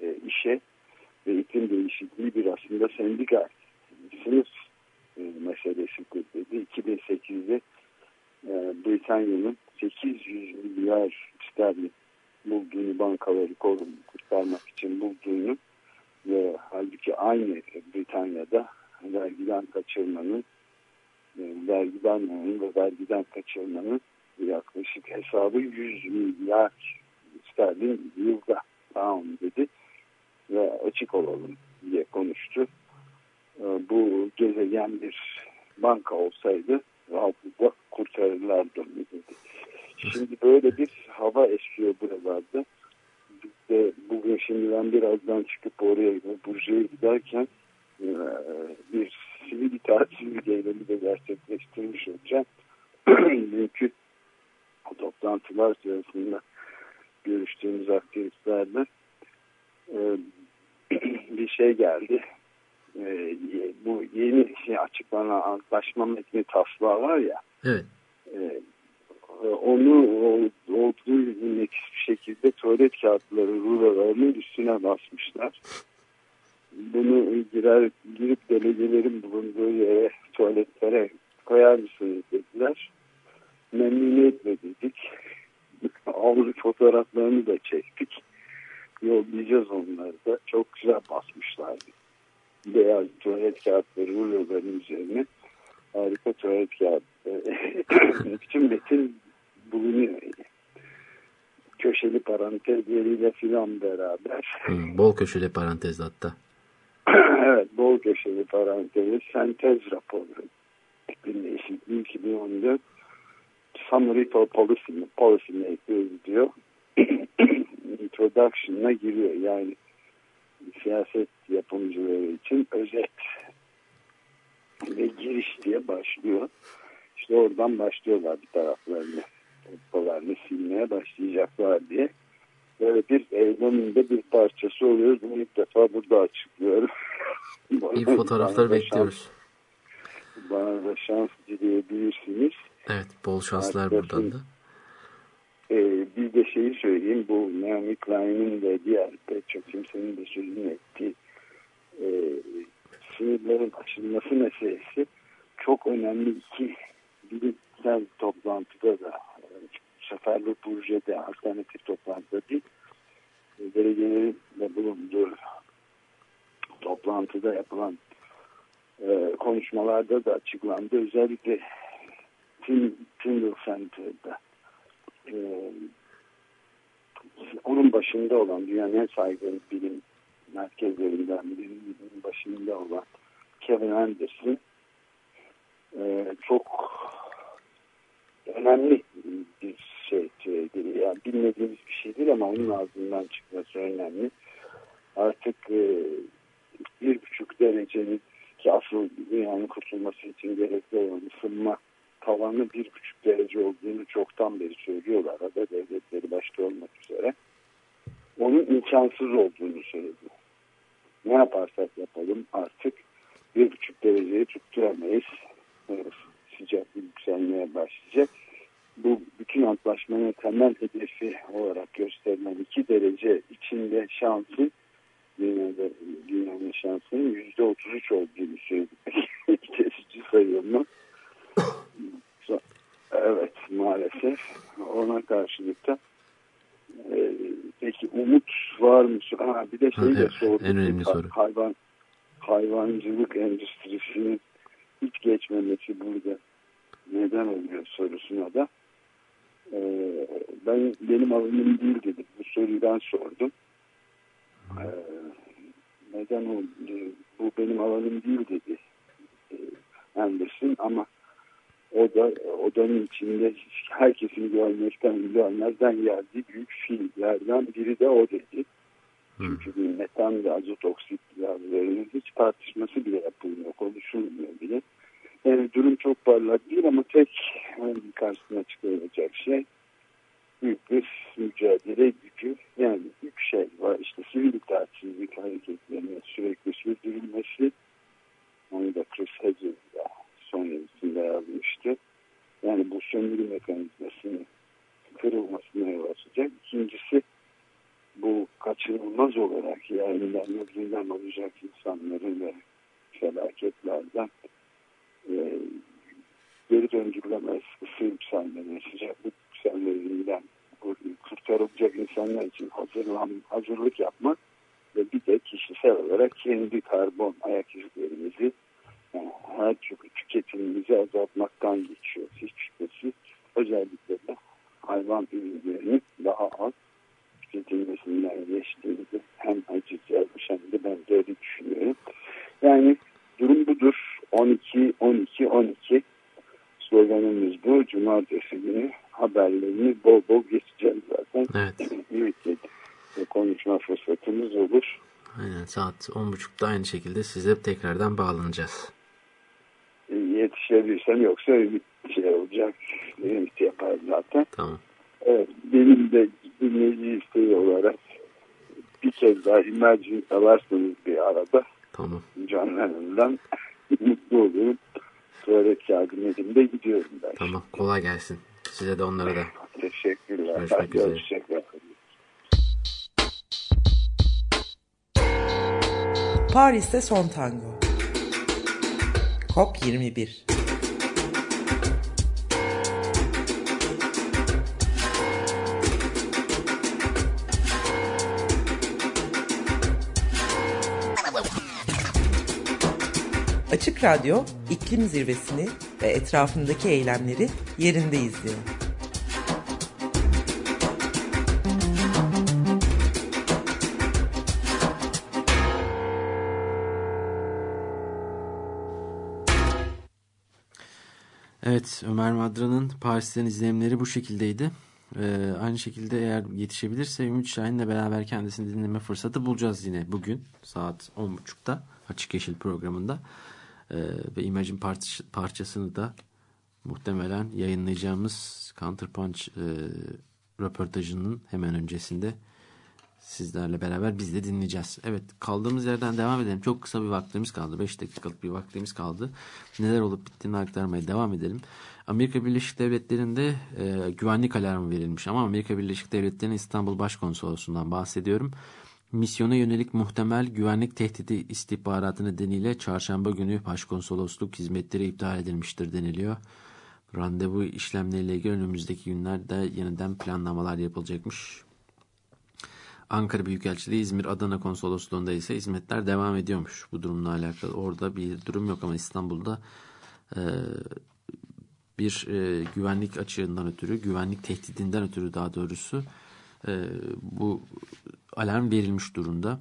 E, işe ve iklim değişikliği bir aslında sendika sınıf e, meselesidir dedi. 2008'de e, Britanya'nın 800 milyar sterlin bulduğunu bankaları korun, kurtarmak için bulduğunu ve halbuki aynı Britanya'da vergiden kaçırmanın e, vergiden ve vergiden kaçırmanın yaklaşık hesabı 100 milyar sterlin yılda pound dedi ve açık olalım diye konuştu. E, bu gezegen bir banka olsaydı rahatlıkla kurtarırlardı dedi. Şimdi böyle bir hava esiyor buralarda. Biz de bugün şimdi ben birazdan çıkıp oraya Burcu'ya giderken e, bir sivil itaat simgeylemi de gerçekleştirmiş olacağım. Çünkü o toplantılar sırasında görüştüğümüz aktivistlerle e, bir şey geldi. E, bu yeni şey açıklanan antlaşma metni taslağı var ya. Evet. E, onu olduğu bir şekilde tuvalet kağıtları rulolarının üstüne basmışlar. Bunu girer, girip delegelerin bulunduğu yere tuvaletlere koyar mısınız dediler. Memnuniyetle dedik. Aldık fotoğraflarını da çektik. Yollayacağız onları da. Çok güzel basmışlardı. Beyaz tuvalet kağıtları ruloların üzerine. Harika tuvalet kağıt. Bütün metin bulunuyor. Köşeli parantezleriyle filan beraber. Bol köşeli parantez hatta. Evet, bol köşeli parantezi sentez raporu. İklim değişikliği 2014 Summary for Policy, Policy Makers diyor. Introduction'a giriyor. Yani siyaset yapımcıları için özet ve giriş diye başlıyor. İşte oradan başlıyorlar bir taraflarını. Topalarını silmeye başlayacaklar diye. Böyle bir eylemin de bir parçası oluyoruz. Bunu ilk defa burada açıklıyorum. İyi fotoğraflar bekliyoruz. Şans, bana da şans dileyebilirsiniz. Evet bol şanslar buradan da. Ee, bir de şeyi söyleyeyim. Bu Naomi Klein'in de diğer pek çok kimsenin de sözünü ettiği e, sınırların aşılması meselesi çok önemli iki bilimsel toplantıda da bu sefer bu projede alternatif toplantıda değil belediyelerin de bulunduğu toplantıda yapılan e, konuşmalarda da açıklandı. Özellikle Tyndall Center'da e, onun başında olan dünyanın en saygın bilim merkezlerinden birinin başında olan Kevin Anderson e, çok önemli bir şey söyledi. Yani bilmediğimiz bir şey değil ama onun ağzından çıkması önemli. Artık e, bir buçuk derecenin ki asıl dünyanın kurtulması için gerekli olan ısınma tavanı bir buçuk derece olduğunu çoktan beri söylüyorlar. Ada devletleri başta olmak üzere. Onun imkansız olduğunu söyledi. Ne yaparsak yapalım artık bir buçuk dereceyi tutturamayız. Sıcaklık yükselmeye başlayacak. Bu bütün antlaşmanın temel hedefi olarak gösterilen iki derece içinde şansı dünyada, dünyanın şansının yüzde otuz üç olduğunu söyledik. Kesici sayılma. Evet maalesef ona karşılık da e, peki umut var mı? Bir de şey sordum. En önemli soru. Hayvan, hayvancılık endüstrisinin hiç geçmemesi burada neden oluyor sorusuna da e, ben benim alanım değil dedim. Bu soruyu ben sordum. E, neden oldu? Bu benim alanım değil dedi e, Anderson ama o da odanın içinde herkesin görmekten görmezden geldiği büyük filmlerden biri de o dedi. Çünkü bir metan ve azot oksit gazlarının hiç tartışması bile yapılmıyor, konuşulmuyor bile. Yani durum çok parlak değil ama tek yani karşısına çıkarılacak şey büyük bir mücadele gücü. Yani üç şey var. İşte sivil itaatsizlik hareketlerinin sürekli sürdürülmesi. Onu da Chris Hedges son yazısında yazmıştı. Yani bu sömürü mekanizmasının kırılmasına yol açacak. İkincisi bu kaçınılmaz olarak yayından yurdundan olacak insanların ve felaketlerden e, geri döndürülemez ısı yükselmeleri, sıcaklık yükselmelerinden kurtarılacak insanlar için hazırlan, hazırlık yapmak ve bir de kişisel olarak kendi karbon ayak izlerimizi yani her türlü tüketimimizi azaltmaktan geçiyor. Hiç şüphesiz özellikle de hayvan ürünlerinin daha az tüketilmesinden geçtiğimizi hem acı yazmış hem de ben de öyle düşünüyorum. Yani durum budur. 12, 12, 12 sloganımız bu. Cumartesi günü haberlerini bol bol geçeceğiz zaten. Evet. evet konuşma fırsatımız olur. Aynen saat 10.30'da aynı şekilde size tekrardan bağlanacağız. Yetişebilirsem yoksa bir şey olacak. Limit yapar zaten. Tamam. Evet, benim de dinleyici isteği olarak bir kez daha Imagine alarsanız bir arada Tamam. Lennon'dan mutlu oluyorum. Tuvalet yardım edimde gidiyorum ben. Tamam. Kolay gelsin. Size de onlara da. Paris'te son tango. COP 21 Açık Radyo iklim zirvesini ve etrafındaki eylemleri yerinde izliyor. Ömer Madra'nın Paris'ten izlenimleri bu şekildeydi. Ee, aynı şekilde eğer yetişebilirse Ümit Şahin'le beraber kendisini dinleme fırsatı bulacağız yine bugün saat 10.30'da Açık Yeşil programında. Ee, ve Imagine parç parçasını da muhtemelen yayınlayacağımız Counterpunch e, röportajının hemen öncesinde sizlerle beraber biz de dinleyeceğiz. Evet kaldığımız yerden devam edelim. Çok kısa bir vaktimiz kaldı. 5 dakikalık bir vaktimiz kaldı. Neler olup bittiğini aktarmaya devam edelim. Amerika Birleşik Devletleri'nde e, güvenlik alarmı verilmiş ama Amerika Birleşik Devletleri'nin İstanbul Başkonsolosu'ndan bahsediyorum. Misyona yönelik muhtemel güvenlik tehdidi istihbaratı nedeniyle çarşamba günü başkonsolosluk hizmetleri iptal edilmiştir deniliyor. Randevu işlemleriyle ilgili önümüzdeki günlerde yeniden planlamalar yapılacakmış. Ankara Büyükelçiliği İzmir Adana Konsolosluğu'nda ise hizmetler devam ediyormuş bu durumla alakalı. Orada bir durum yok ama İstanbul'da e, bir e, güvenlik açığından ötürü, güvenlik tehdidinden ötürü daha doğrusu e, bu alarm verilmiş durumda.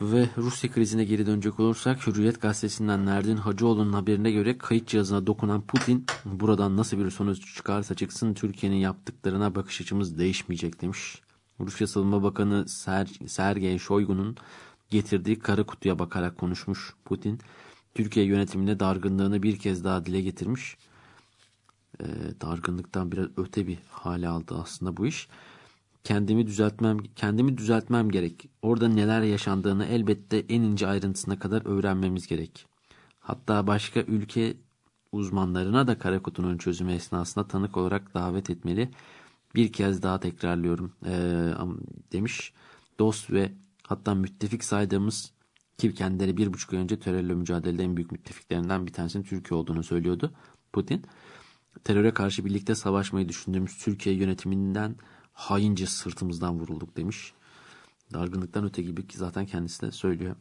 Ve Rusya krizine geri dönecek olursak Hürriyet gazetesinden Nerdin Hacıoğlu'nun haberine göre kayıt cihazına dokunan Putin buradan nasıl bir sonuç çıkarsa çıksın Türkiye'nin yaptıklarına bakış açımız değişmeyecek demiş. Rusya Savunma Bakanı Ser Sergey Shoigu'nun getirdiği kara kutuya bakarak konuşmuş Putin. Türkiye yönetimine dargınlığını bir kez daha dile getirmiş. E, dargınlıktan biraz öte bir hale aldı aslında bu iş. Kendimi düzeltmem, kendimi düzeltmem gerek. Orada neler yaşandığını elbette en ince ayrıntısına kadar öğrenmemiz gerek. Hatta başka ülke uzmanlarına da kara kutunun çözümü esnasında tanık olarak davet etmeli bir kez daha tekrarlıyorum e, demiş. Dost ve hatta müttefik saydığımız ki kendileri bir buçuk ay önce terörle mücadelede en büyük müttefiklerinden bir tanesinin Türkiye olduğunu söylüyordu Putin. Teröre karşı birlikte savaşmayı düşündüğümüz Türkiye yönetiminden haince sırtımızdan vurulduk demiş. Dargınlıktan öte gibi ki zaten kendisi de söylüyor.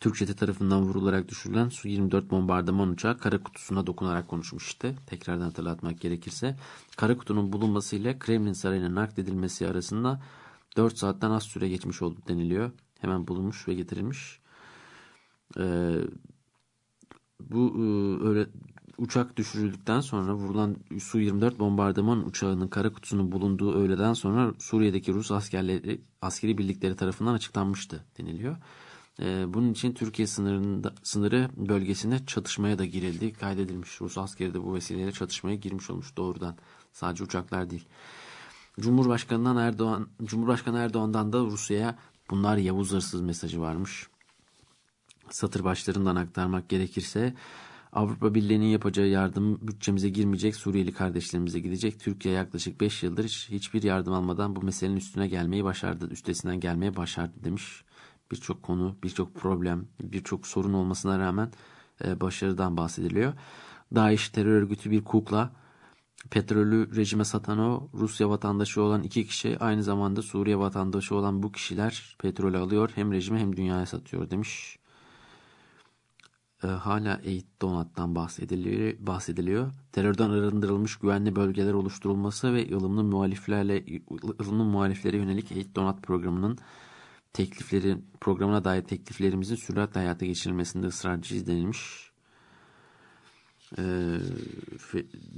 Türk jeti tarafından vurularak düşürülen Su-24 bombardıman uçağı kara kutusuna dokunarak konuşmuş işte. Tekrardan hatırlatmak gerekirse. Kara kutunun bulunmasıyla Kremlin Sarayı'na nakledilmesi arasında 4 saatten az süre geçmiş oldu deniliyor. Hemen bulunmuş ve getirilmiş. Ee, bu e, öyle uçak düşürüldükten sonra vurulan Su-24 bombardıman uçağının kara kutusunun bulunduğu öğleden sonra Suriye'deki Rus askerleri askeri birlikleri tarafından açıklanmıştı deniliyor. Ee, bunun için Türkiye sınırında, sınırı bölgesine çatışmaya da girildi. Kaydedilmiş Rus askeri de bu vesileyle çatışmaya girmiş olmuş doğrudan. Sadece uçaklar değil. Cumhurbaşkanından Erdoğan, Cumhurbaşkanı Erdoğan'dan da Rusya'ya bunlar Yavuz hırsız mesajı varmış. Satır başlarından aktarmak gerekirse Avrupa Birliği'nin yapacağı yardım bütçemize girmeyecek Suriyeli kardeşlerimize gidecek. Türkiye yaklaşık 5 yıldır hiç, hiçbir yardım almadan bu meselenin üstüne gelmeyi başardı. Üstesinden gelmeye başardı demiş birçok konu, birçok problem, birçok sorun olmasına rağmen e, başarıdan bahsediliyor. DAEŞ terör örgütü bir kukla, petrolü rejime satan o Rusya vatandaşı olan iki kişi aynı zamanda Suriye vatandaşı olan bu kişiler petrolü alıyor hem rejime hem dünyaya satıyor demiş. E, hala Eğit Donat'tan bahsediliyor, bahsediliyor. Terörden arındırılmış güvenli bölgeler oluşturulması ve ılımlı muhaliflerle ılımlı muhaliflere yönelik Eğit Donat programının teklifleri programına dair tekliflerimizin süratle hayata geçirilmesinde ısrarcıyız denilmiş. Ee,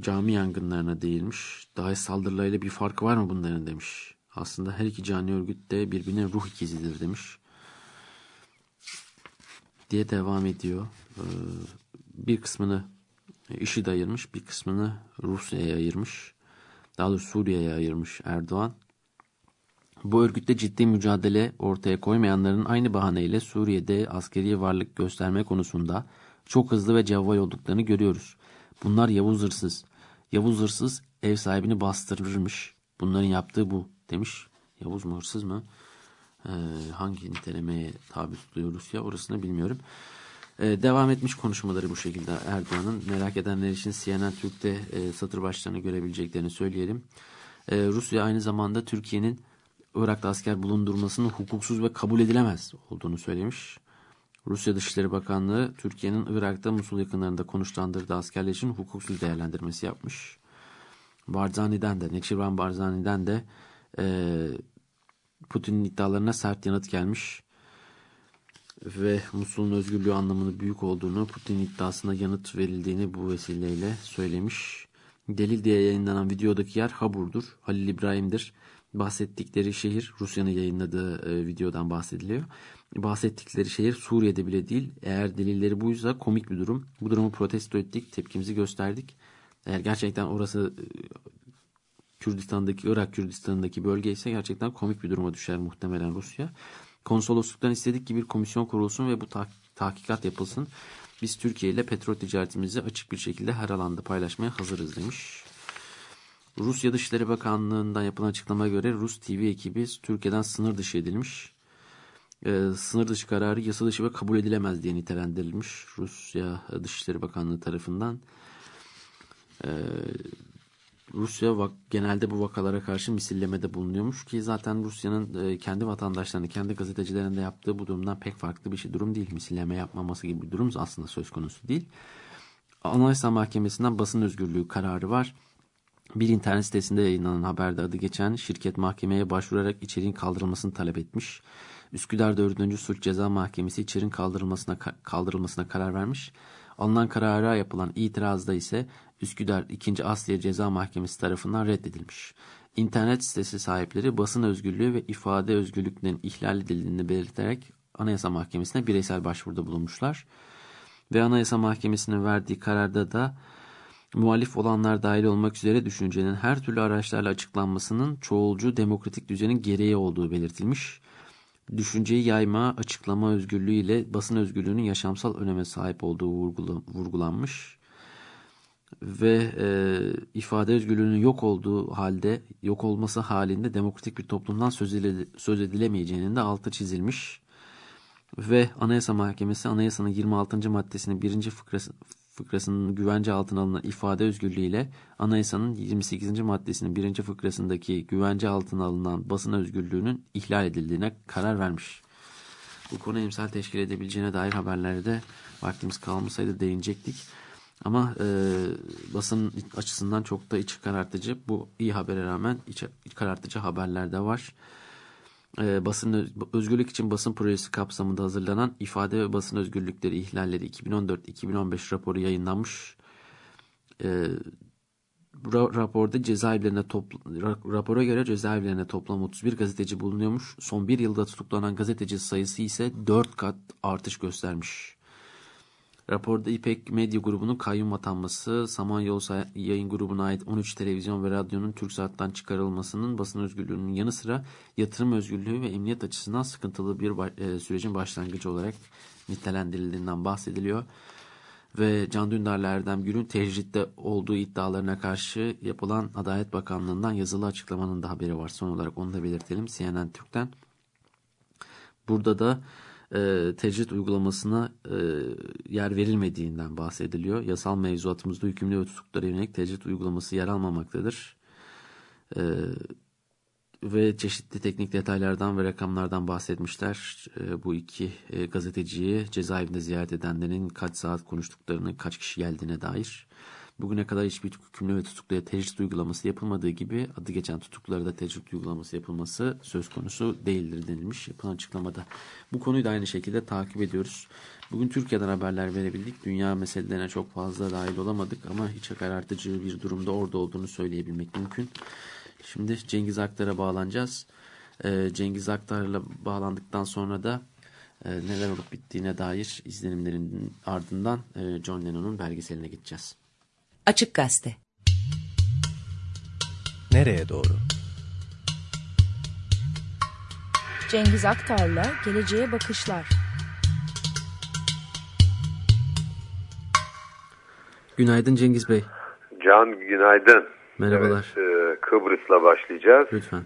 cami yangınlarına değilmiş. Dahi saldırılarıyla bir farkı var mı bunların demiş. Aslında her iki cani örgüt de birbirine ruh ikizidir demiş. Diye devam ediyor. Ee, bir kısmını işi de ayırmış, bir kısmını Rusya'ya ayırmış. Daha doğrusu Suriye'ye ayırmış Erdoğan. Bu örgütte ciddi mücadele ortaya koymayanların aynı bahaneyle Suriye'de askeri varlık gösterme konusunda çok hızlı ve cevval olduklarını görüyoruz. Bunlar Yavuz hırsız. Yavuz hırsız ev sahibini bastırırmış. Bunların yaptığı bu demiş. Yavuz mu hırsız mı? Ee, hangi nitelemeye tabi tutuyor Rusya orasını bilmiyorum. Ee, devam etmiş konuşmaları bu şekilde Erdoğan'ın. Merak edenler için CNN Türk'te e, satır başlarını görebileceklerini söyleyelim. Ee, Rusya aynı zamanda Türkiye'nin Irak'ta asker bulundurmasının hukuksuz ve kabul edilemez olduğunu söylemiş. Rusya Dışişleri Bakanlığı Türkiye'nin Irak'ta Musul yakınlarında konuşlandırdığı askerler için hukuksuz değerlendirmesi yapmış. Barzani'den de, Neçirvan Barzani'den de e, Putin'in iddialarına sert yanıt gelmiş. ve Musul'un özgürlüğü anlamını büyük olduğunu, Putin iddiasına yanıt verildiğini bu vesileyle söylemiş. Delil diye yayınlanan videodaki yer Habur'dur, Halil İbrahim'dir. Bahsettikleri şehir Rusya'nın yayınladığı e, videodan bahsediliyor. Bahsettikleri şehir Suriye'de bile değil. Eğer delilleri buysa komik bir durum. Bu durumu protesto ettik, tepkimizi gösterdik. Eğer gerçekten orası e, Kürdistan'daki, Irak Kürdistan'daki bölge ise gerçekten komik bir duruma düşer muhtemelen Rusya. Konsolosluktan istedik ki bir komisyon kurulsun ve bu ta tahkikat yapılsın. Biz Türkiye ile petrol ticaretimizi açık bir şekilde her alanda paylaşmaya hazırız demiş. Rusya Dışişleri Bakanlığı'ndan yapılan açıklamaya göre Rus TV ekibi Türkiye'den sınır dışı edilmiş. Ee, sınır dışı kararı yasa dışı ve kabul edilemez diye nitelendirilmiş Rusya Dışişleri Bakanlığı tarafından. Ee, Rusya genelde bu vakalara karşı misillemede bulunuyormuş ki zaten Rusya'nın e, kendi vatandaşlarını, kendi gazetecilerinde yaptığı bu durumdan pek farklı bir şey durum değil. Misilleme yapmaması gibi bir durum aslında söz konusu değil. Anayasa Mahkemesi'nden basın özgürlüğü kararı var. Bir internet sitesinde yayınlanan haberde adı geçen şirket mahkemeye başvurarak içeriğin kaldırılmasını talep etmiş. Üsküdar 4. Suç Ceza Mahkemesi içeriğin kaldırılmasına, kaldırılmasına karar vermiş. Alınan karara yapılan itirazda ise Üsküdar 2. Asliye Ceza Mahkemesi tarafından reddedilmiş. İnternet sitesi sahipleri basın özgürlüğü ve ifade özgürlüklerinin ihlal edildiğini belirterek Anayasa Mahkemesi'ne bireysel başvuruda bulunmuşlar. Ve Anayasa Mahkemesi'nin verdiği kararda da muhalif olanlar dahil olmak üzere düşüncenin her türlü araçlarla açıklanmasının çoğulcu demokratik düzenin gereği olduğu belirtilmiş. Düşünceyi yayma, açıklama özgürlüğü ile basın özgürlüğünün yaşamsal öneme sahip olduğu vurgulanmış ve e, ifade özgürlüğünün yok olduğu halde, yok olması halinde demokratik bir toplumdan söz, edile, söz edilemeyeceğinin de altı çizilmiş. Ve Anayasa Mahkemesi anayasanın 26. maddesinin birinci fıkrası, fıkrasının güvence altına alınan ifade özgürlüğü ile anayasanın 28. maddesinin birinci fıkrasındaki güvence altına alınan basın özgürlüğünün ihlal edildiğine karar vermiş. Bu konu emsal teşkil edebileceğine dair haberlerde vaktimiz kalmasaydı değinecektik. Ama e, basın açısından çok da iç karartıcı. Bu iyi habere rağmen iç karartıcı haberler de var. E, basın özgürlük için basın projesi kapsamında hazırlanan ifade ve basın özgürlükleri ihlalleri 2014-2015 raporu yayınlanmış. E, raporda cezaevlerine topla, rapora göre cezaevlerine toplam 31 gazeteci bulunuyormuş. Son bir yılda tutuklanan gazeteci sayısı ise 4 kat artış göstermiş. Raporda İpek Medya Grubu'nun kayyum atanması, Samanyolu Yayın Grubu'na ait 13 televizyon ve radyonun Türk Saat'tan çıkarılmasının basın özgürlüğünün yanı sıra yatırım özgürlüğü ve emniyet açısından sıkıntılı bir e, sürecin başlangıcı olarak nitelendirildiğinden bahsediliyor. Ve Can Dündar'la Erdem Gül'ün tecritte olduğu iddialarına karşı yapılan Adalet Bakanlığı'ndan yazılı açıklamanın da haberi var. Son olarak onu da belirtelim CNN Türk'ten. Burada da e, tecrit uygulamasına e, yer verilmediğinden bahsediliyor. Yasal mevzuatımızda hükümlü ve tutuklara yönelik tecrit uygulaması yer almamaktadır. E, ve çeşitli teknik detaylardan ve rakamlardan bahsetmişler. E, bu iki e, gazeteciyi cezaevinde ziyaret edenlerin kaç saat konuştuklarını, kaç kişi geldiğine dair. Bugüne kadar hiçbir hükümlü ve tutukluya tecrit uygulaması yapılmadığı gibi adı geçen tutuklulara da tecrit uygulaması yapılması söz konusu değildir denilmiş yapılan açıklamada. Bu konuyu da aynı şekilde takip ediyoruz. Bugün Türkiye'den haberler verebildik. Dünya meselelerine çok fazla dahil olamadık ama hiç karartıcı bir durumda orada olduğunu söyleyebilmek mümkün. Şimdi Cengiz Aktar'a bağlanacağız. Ee, Cengiz Aktar'la bağlandıktan sonra da e, neler olup bittiğine dair izlenimlerin ardından e, John Lennon'un belgeseline gideceğiz. Açık Gazete Nereye doğru? Cengiz Aktar'la Geleceğe Bakışlar Günaydın Cengiz Bey. Can günaydın. Merhabalar. Evet, e, Kıbrıs'la başlayacağız. Lütfen.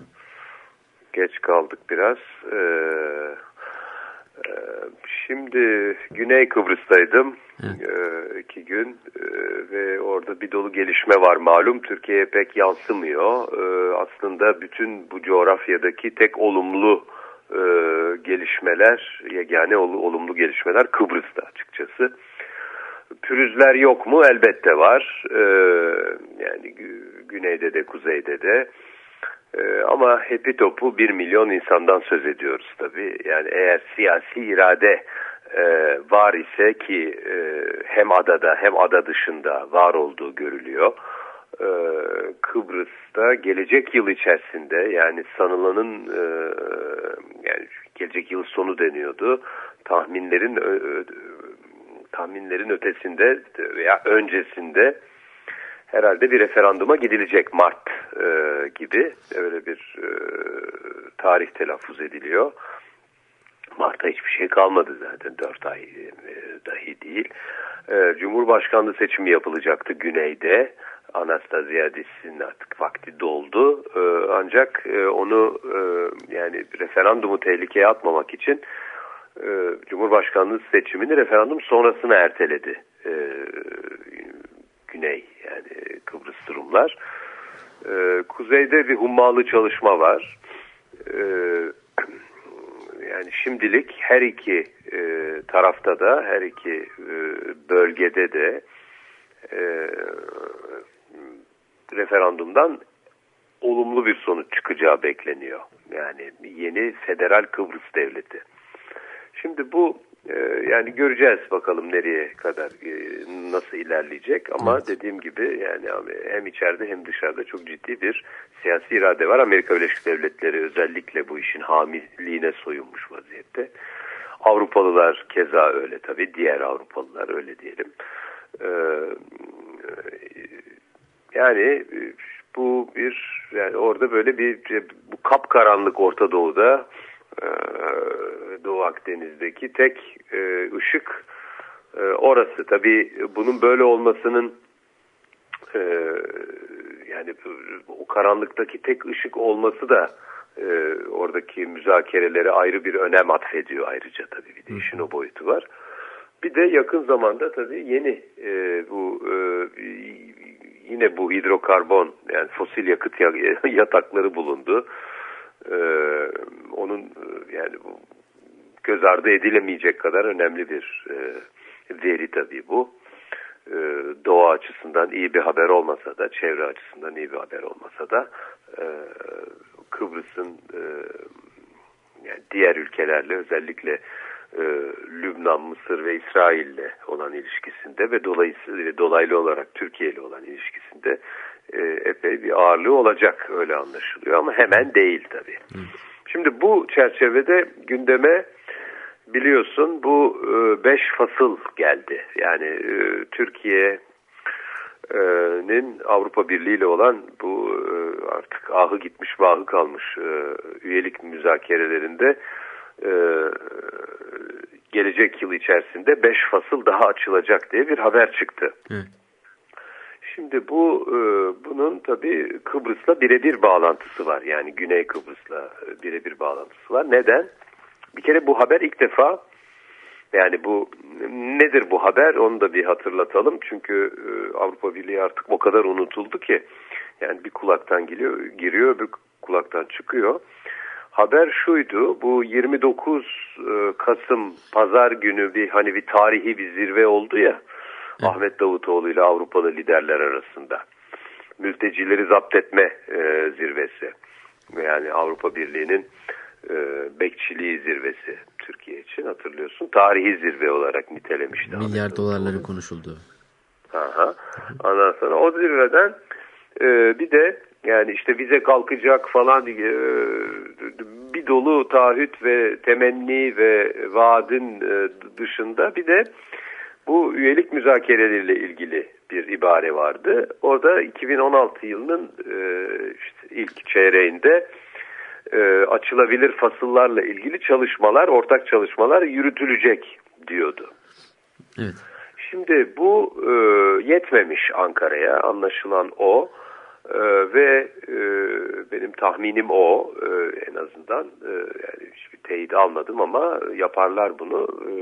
Geç kaldık biraz. E, şimdi Güney Kıbrıs'taydım. Evet. E, iki gün e, ve orada bir dolu gelişme var malum. Türkiye'ye pek yansımıyor. E, aslında bütün bu coğrafyadaki tek olumlu gelişmeler, yegane ol, olumlu gelişmeler Kıbrıs'ta açıkçası. Pürüzler yok mu? Elbette var. Yani güneyde de kuzeyde de. Ee, ama hepi topu bir milyon insandan söz ediyoruz tabii. Yani eğer siyasi irade e, var ise ki e, hem adada hem ada dışında var olduğu görülüyor. E, Kıbrıs'ta gelecek yıl içerisinde yani sanılanın e, yani gelecek yıl sonu deniyordu. Tahminlerin ö, ö, tahminlerin ötesinde veya öncesinde herhalde bir referanduma gidilecek Mart e, gibi öyle bir e, tarih telaffuz ediliyor. Mart'ta hiçbir şey kalmadı zaten 4 ay e, dahi değil. E, Cumhurbaşkanlığı seçimi yapılacaktı güneyde. Anastasiadis'in artık vakti doldu. E, ancak e, onu e, yani referandumu tehlikeye atmamak için e, Cumhurbaşkanlığı seçimini referandum sonrasına erteledi. E, güney yani Kıbrıs durumlar. E, kuzeyde bir hummalı çalışma var. E, yani şimdilik her iki e, tarafta da her iki e, bölgede de e, referandumdan olumlu bir sonuç çıkacağı bekleniyor. Yani yeni federal Kıbrıs devleti. Şimdi bu yani göreceğiz bakalım nereye kadar e, nasıl ilerleyecek ama evet. dediğim gibi yani hem içeride hem dışarıda çok ciddi bir siyasi irade var. Amerika Birleşik Devletleri özellikle bu işin hamiliğine soyunmuş vaziyette. Avrupalılar keza öyle tabii. Diğer Avrupalılar öyle diyelim. Ee, yani bu bir yani orada böyle bir bu kapkaranlık Orta Doğu'da e, Doğu Akdeniz'deki tek e, ışık e, orası. Tabii bunun böyle olmasının yani o karanlıktaki tek ışık olması da oradaki müzakerelere ayrı bir önem atfediyor ayrıca tabii bir de işin o boyutu var. Bir de yakın zamanda tabii yeni bu yine bu hidrokarbon yani fosil yakıt yatakları bulundu. Ee, onun e, yani bu göz ardı edilemeyecek kadar önemli bir e, veri tabii bu. E, doğa açısından iyi bir haber olmasa da, çevre açısından iyi bir haber olmasa da e, Kıbrıs'ın e, yani diğer ülkelerle özellikle e, Lübnan, Mısır ve İsrail'le olan ilişkisinde ve dolayısıyla dolaylı olarak Türkiye ile olan ilişkisinde e, epey bir ağırlığı olacak öyle anlaşılıyor ama hemen değil tabii. Hı. Şimdi bu çerçevede gündeme biliyorsun bu e, beş fasıl geldi. Yani e, Türkiye'nin Avrupa Birliği ile olan bu e, artık ahı gitmiş vahı kalmış üyelik müzakerelerinde gelecek yıl içerisinde beş fasıl daha açılacak diye bir haber çıktı. Hı. Şimdi bu e, bunun tabii Kıbrıs'la birebir bağlantısı var. Yani Güney Kıbrıs'la e, birebir bağlantısı var. Neden? Bir kere bu haber ilk defa yani bu nedir bu haber onu da bir hatırlatalım. Çünkü e, Avrupa Birliği artık o kadar unutuldu ki yani bir kulaktan giriyor, giriyor bir kulaktan çıkıyor. Haber şuydu bu 29 Kasım pazar günü bir hani bir tarihi bir zirve oldu ya. Ahmet Davutoğlu ile Avrupalı liderler arasında. Mültecileri zapt etme e, zirvesi. Yani Avrupa Birliği'nin e, bekçiliği zirvesi Türkiye için hatırlıyorsun. Tarihi zirve olarak nitelemişti. Milyar dolarları konuşuldu. Aha. Ondan sonra o zirveden e, bir de yani işte vize kalkacak falan e, bir dolu taahhüt ve temenni ve vaadin e, dışında bir de bu üyelik müzakereleriyle ilgili bir ibare vardı. Orada 2016 yılının e, işte ilk çeyreğinde e, açılabilir fasıllarla ilgili çalışmalar, ortak çalışmalar yürütülecek diyordu. Evet. Şimdi bu e, yetmemiş Ankara'ya anlaşılan o e, ve e, benim tahminim o e, en azından e, yani hiçbir teyit almadım ama yaparlar bunu. E,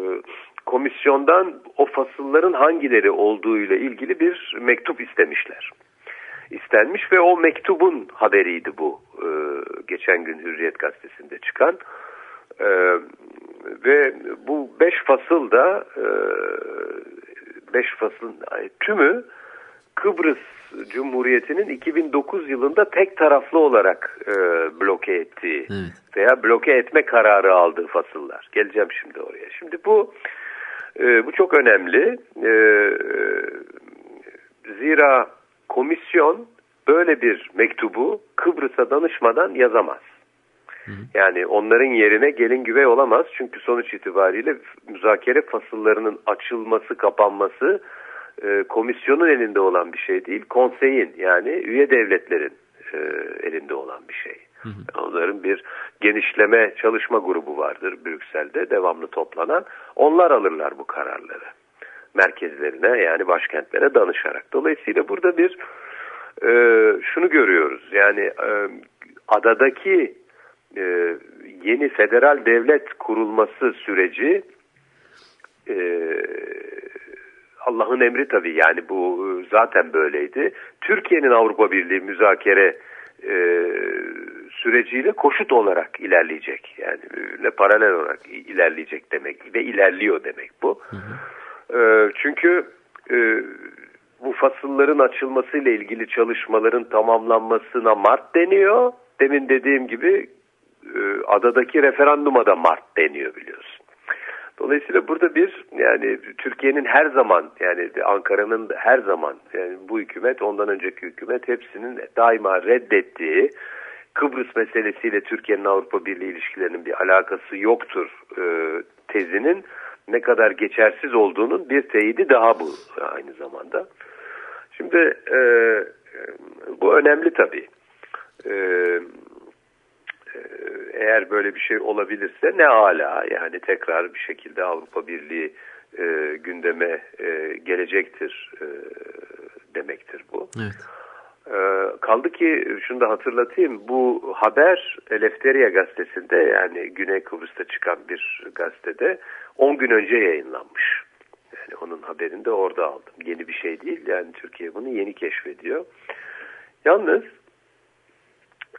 komisyondan o fasılların hangileri olduğu ile ilgili bir mektup istemişler. İstenmiş ve o mektubun haberiydi bu. E, geçen gün Hürriyet Gazetesi'nde çıkan. E, ve bu beş fasıl da e, beş fasılın tümü Kıbrıs Cumhuriyeti'nin 2009 yılında tek taraflı olarak e, bloke ettiği Evet. veya bloke etme kararı aldığı fasıllar. Geleceğim şimdi oraya. Şimdi bu e, bu çok önemli. E, zira komisyon böyle bir mektubu Kıbrıs'a danışmadan yazamaz. Yani onların yerine gelin güvey olamaz. Çünkü sonuç itibariyle müzakere fasıllarının açılması, kapanması e, komisyonun elinde olan bir şey değil. Konseyin yani üye devletlerin e, elinde olan bir şey. Onların bir genişleme çalışma grubu vardır Brüksel'de devamlı toplanan. Onlar alırlar bu kararları. Merkezlerine yani başkentlere danışarak. Dolayısıyla burada bir e, şunu görüyoruz. Yani e, adadaki e, yeni federal devlet kurulması süreci e, Allah'ın emri tabii yani bu e, zaten böyleydi. Türkiye'nin Avrupa Birliği müzakere e, süreciyle koşut olarak ilerleyecek. Yani ne paralel olarak ilerleyecek demek ve ilerliyor demek bu. E, çünkü e, bu fasılların açılmasıyla ilgili çalışmaların tamamlanmasına Mart deniyor. Demin dediğim gibi e, adadaki referanduma da Mart deniyor biliyorsun. Dolayısıyla burada bir yani Türkiye'nin her zaman yani Ankara'nın her zaman yani bu hükümet ondan önceki hükümet hepsinin daima reddettiği Kıbrıs meselesiyle Türkiye'nin Avrupa Birliği ilişkilerinin bir alakası yoktur e, tezinin ne kadar geçersiz olduğunun bir teyidi daha bu aynı zamanda. Şimdi e, bu önemli tabii. E, eğer böyle bir şey olabilirse ne ala yani tekrar bir şekilde Avrupa Birliği e, gündeme e, gelecektir e, demektir bu. Evet. E, kaldı ki şunu da hatırlatayım bu haber Lefteria gazetesinde yani Güney Kıbrıs'ta çıkan bir gazetede 10 gün önce yayınlanmış. Yani onun haberini de orada aldım. Yeni bir şey değil yani Türkiye bunu yeni keşfediyor. Yalnız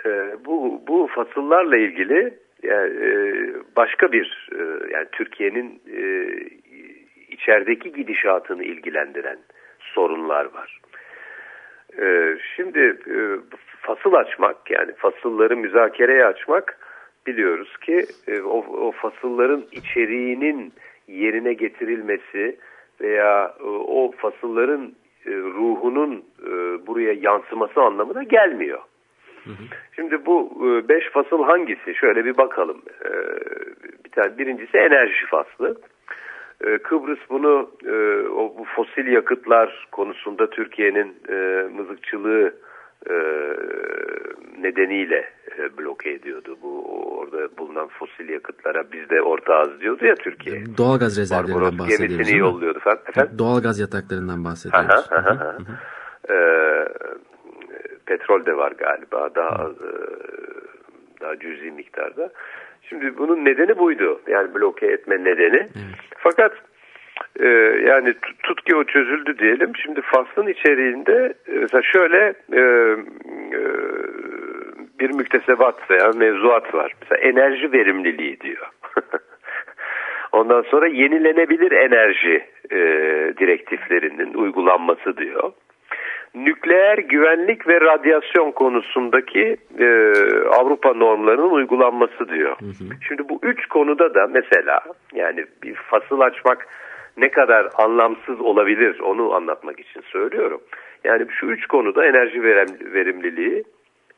e, bu bu fasıllarla ilgili yani, e, başka bir e, yani Türkiye'nin e, içerideki gidişatını ilgilendiren sorunlar var. E, şimdi e, fasıl açmak yani fasılları müzakereye açmak biliyoruz ki e, o, o fasılların içeriğinin yerine getirilmesi veya e, o fasılların e, ruhunun e, buraya yansıması anlamına gelmiyor. Şimdi bu e, beş fasıl hangisi? Şöyle bir bakalım. E, bir tane birincisi enerji faslı. E, Kıbrıs bunu o bu fosil yakıtlar konusunda Türkiye'nin mızıkçılığı nedeniyle bloke ediyordu. Bu orada bulunan fosil yakıtlara biz de ortağız diyordu ya Türkiye. Doğalgaz rezervlerinden Barbaros bahsediyoruz. gemisini yolluyordu falan. Efendim? Doğalgaz yataklarından bahsediyoruz. Aha, aha, aha. Ee, petrol de var galiba daha az, e, daha cüzi miktarda. Şimdi bunun nedeni buydu. Yani bloke etme nedeni. Fakat e, yani tut- tut ki o çözüldü diyelim. Şimdi faslın içeriğinde e, mesela şöyle e, e, bir müktesebat veya mevzuat var. Mesela enerji verimliliği diyor. Ondan sonra yenilenebilir enerji e, direktiflerinin uygulanması diyor nükleer güvenlik ve radyasyon konusundaki e, Avrupa normlarının uygulanması diyor. Şimdi bu üç konuda da mesela yani bir fasıl açmak ne kadar anlamsız olabilir onu anlatmak için söylüyorum. Yani şu üç konuda enerji verim, verimliliği,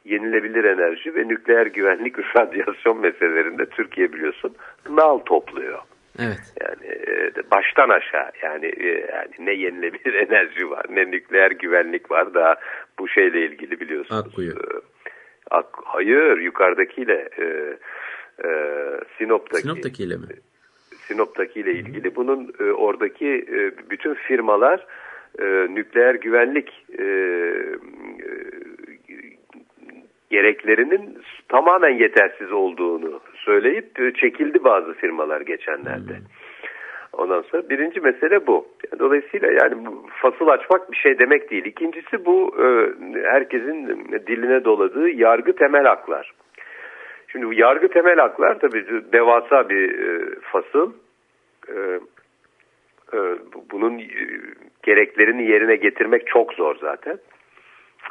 yenilebilir enerji ve nükleer güvenlik ve radyasyon meselelerinde Türkiye biliyorsun nal topluyor. Evet. Yani e, baştan aşağı yani e, yani ne yenilebilir enerji var ne nükleer güvenlik var daha bu şeyle ilgili biliyorsunuz. Akkuyu. E, Ak, hayır yukarıdakiyle e, e, Sinop'taki Sinop'takiyle mi? Sinop'takiyle ilgili bunun e, oradaki e, bütün firmalar e, nükleer güvenlik e, e, gereklerinin tamamen yetersiz olduğunu söyleyip e, çekildi bazı firmalar geçenlerde. Ondan sonra birinci mesele bu. Dolayısıyla yani fasıl açmak bir şey demek değil. İkincisi bu e, herkesin diline doladığı yargı temel haklar. Şimdi bu yargı temel haklar tabii devasa bir e, fasıl. Bunun gereklerini yerine getirmek çok zor zaten.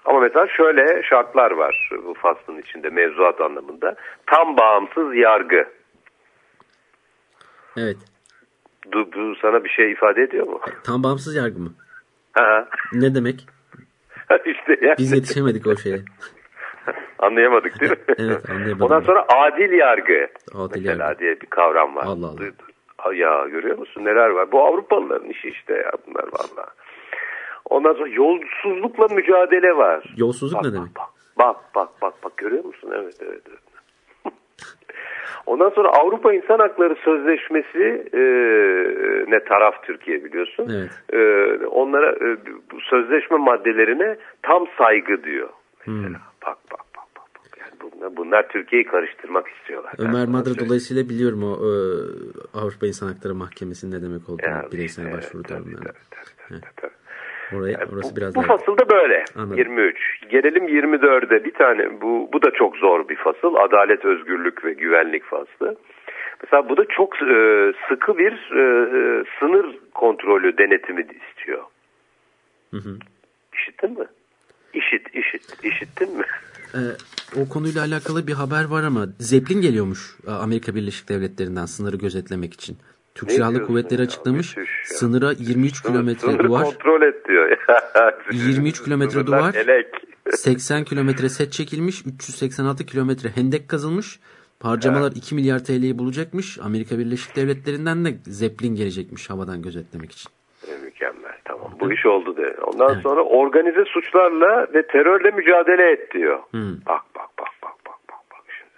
Ama mesela şöyle şartlar var bu faslın içinde mevzuat anlamında. Tam bağımsız yargı. Evet. Bu, bu sana bir şey ifade ediyor mu? Tam bağımsız yargı mı? Ha, Ne demek? işte yani. Biz yetişemedik o şeye. Anlayamadık değil mi? Evet, anlayamadım. Ondan sonra adil yargı. Adil mesela yargı. diye bir kavram var. Allah Allah. Duydun. Ya görüyor musun neler var? Bu Avrupalıların işi işte ya bunlar valla. Ondan sonra yolsuzlukla mücadele var. Yolsuzluk Bak, ne demek? Bak, bak bak bak bak görüyor musun? Evet evet. evet. Ondan sonra Avrupa İnsan Hakları Sözleşmesi e, ne taraf Türkiye biliyorsun. Evet. E, onlara e, bu sözleşme maddelerine tam saygı diyor. Mesela. Hmm. Bak bak bak bak. bak. Yani bunlar, bunlar Türkiye'yi karıştırmak istiyorlar. Ömer Madra söyleyeyim. dolayısıyla biliyorum o e, Avrupa İnsan Hakları Mahkemesi'nin ne demek olduğunu Yani bireysel işte, başvuru tabii, tabii, tabii, tabii, tabii. Yani orası bu, biraz bu daha... fasılda böyle. Anladım. 23. Gelelim 24'e bir tane bu bu da çok zor bir fasıl. Adalet, özgürlük ve güvenlik faslı. Mesela bu da çok e, sıkı bir e, e, sınır kontrolü denetimi istiyor. Hı hı. İşittin mi? İşit, işit. İşittin mi? E, o konuyla alakalı bir haber var ama Zeppelin geliyormuş e, Amerika Birleşik Devletleri'nden sınırı gözetlemek için. Türk Silahlı Kuvvetleri açıklamış. Sınıra 23 kilometre duvar, kontrol et diyor. 23 kilometre duvar. Elek. 80 kilometre set çekilmiş, 386 kilometre hendek kazılmış. Harcamalar 2 milyar TL'yi bulacakmış. Amerika Birleşik Devletleri'nden de Zeppelin gelecekmiş havadan gözetlemek için. E, Mükemmel tamam bu iş oldu de. Ondan Evet. sonra organize suçlarla ve terörle mücadele et diyor. Hmm. Bak bak bak bak şimdi.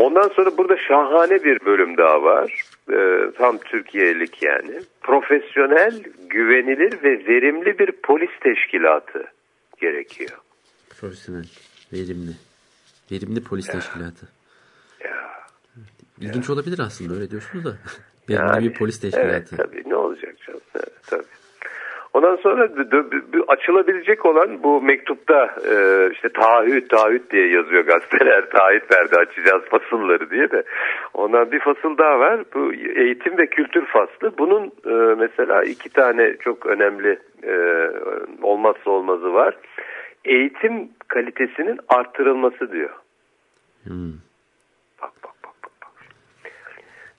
Ondan sonra burada şahane bir bölüm daha var. Ee, tam Türkiye'lik yani. Profesyonel, güvenilir ve verimli bir polis teşkilatı gerekiyor. Profesyonel, verimli. Verimli polis teşkilatı. Ya. İlginç olabilir aslında öyle diyorsunuz da. Verimli Yani, bir polis Evet teşkilatı. tabii ne olacak canım evet, tabii. Ondan sonra açılabilecek olan bu mektupta e, işte taahhüt taahhüt diye yazıyor gazeteler taahhüt verdi açacağız fasılları diye de ondan bir fasıl daha var bu eğitim ve kültür faslı bunun e, mesela iki tane çok önemli e, olmazsa olmazı var eğitim kalitesinin artırılması diyor. Hmm. Bak bak bak bak. bak.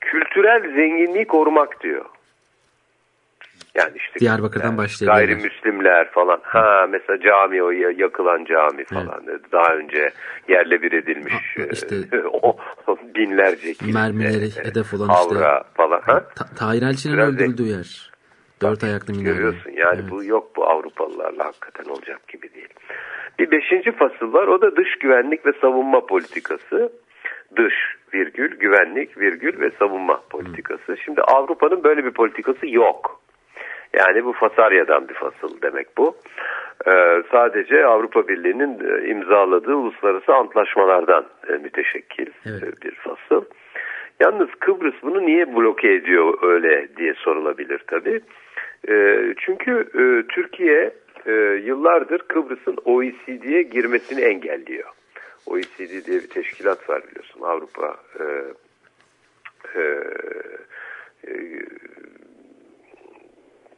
Kültürel zenginliği korumak diyor. Yani işte Diyarbakır'dan yani başlayabilirler. Gayrimüslimler falan. Ha mesela cami o ya- yakılan cami falan. Daha önce yerle bir edilmiş Ha, işte- e, o o binlerce kilise, Mermileri e, hedef olan işte- Havra falan. Ha? Ta Tahir Elçi'nin öldürüldüğü yer. Dört ayaklı minare. Görüyorsun yani Evet. bu yok bu Avrupalılarla hakikaten olacak gibi değil. Bir beşinci fasıl var o da dış güvenlik ve savunma politikası. Dış virgül güvenlik virgül ve savunma politikası. Şimdi Avrupa'nın böyle bir politikası yok. Yani bu Fasarya'dan bir fasıl demek bu. Ee, sadece Avrupa Birliği'nin e, imzaladığı uluslararası antlaşmalardan e, müteşekkil Evet. e, bir fasıl. Yalnız Kıbrıs bunu niye bloke ediyor öyle diye sorulabilir tabii. E, çünkü e, Türkiye e, yıllardır Kıbrıs'ın OECD'ye girmesini engelliyor. OECD diye bir teşkilat var biliyorsun Avrupa e, e, e,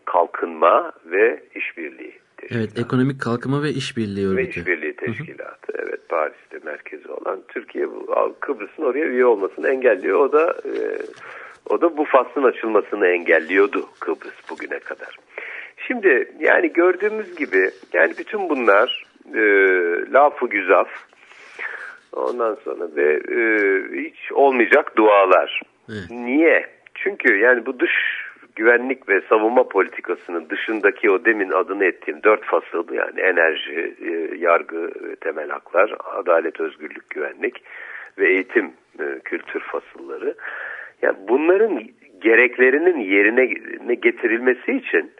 kalkınma ve işbirliği teşkilatı. Evet, ekonomik kalkınma ve işbirliği Ve örgütü. işbirliği teşkilatı. Evet Paris'te merkezi olan Türkiye Kıbrıs'ın oraya üye olmasını engelliyor. O da e, o da bu faslın açılmasını engelliyordu Kıbrıs bugüne kadar. Şimdi yani gördüğümüz gibi yani bütün bunlar e, lafı güzaf ondan sonra ve e, hiç olmayacak dualar. Evet. Niye? Çünkü yani bu dış güvenlik ve savunma politikasının dışındaki o demin adını ettiğim dört fasıl yani enerji, e, yargı, temel haklar, adalet, özgürlük, güvenlik ve eğitim, e, kültür fasılları. Yani bunların gereklerinin yerine getirilmesi için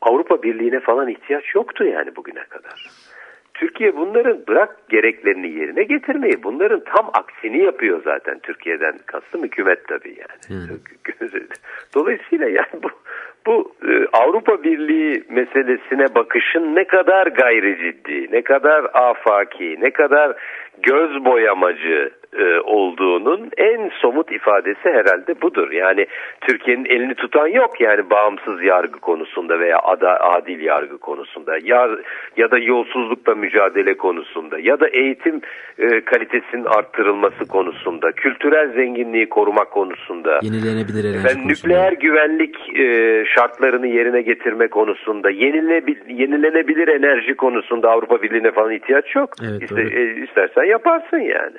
Avrupa Birliği'ne falan ihtiyaç yoktu yani bugüne kadar. Türkiye bunların bırak gereklerini yerine getirmeyi bunların tam aksini yapıyor zaten Türkiye'den kastım hükümet tabii yani. Dolayısıyla yani bu bu e, Avrupa Birliği meselesine bakışın ne kadar gayri ciddi, ne kadar afaki, ne kadar göz boyamacı e, olduğunun en somut ifadesi herhalde budur. Yani Türkiye'nin elini tutan yok yani bağımsız yargı konusunda veya ada, adil yargı konusunda ya, ya da yolsuzlukla mücadele konusunda ya da eğitim e, kalitesinin arttırılması konusunda, kültürel zenginliği korumak konusunda, Yenilenebilir enerji efendim, konusunda. nükleer güvenlik e, şartlarını yerine getirme konusunda, yenilenebil- yenilenebilir enerji konusunda Avrupa Birliği'ne falan ihtiyaç yok. Evet, İste, e, istersen yaparsın yani.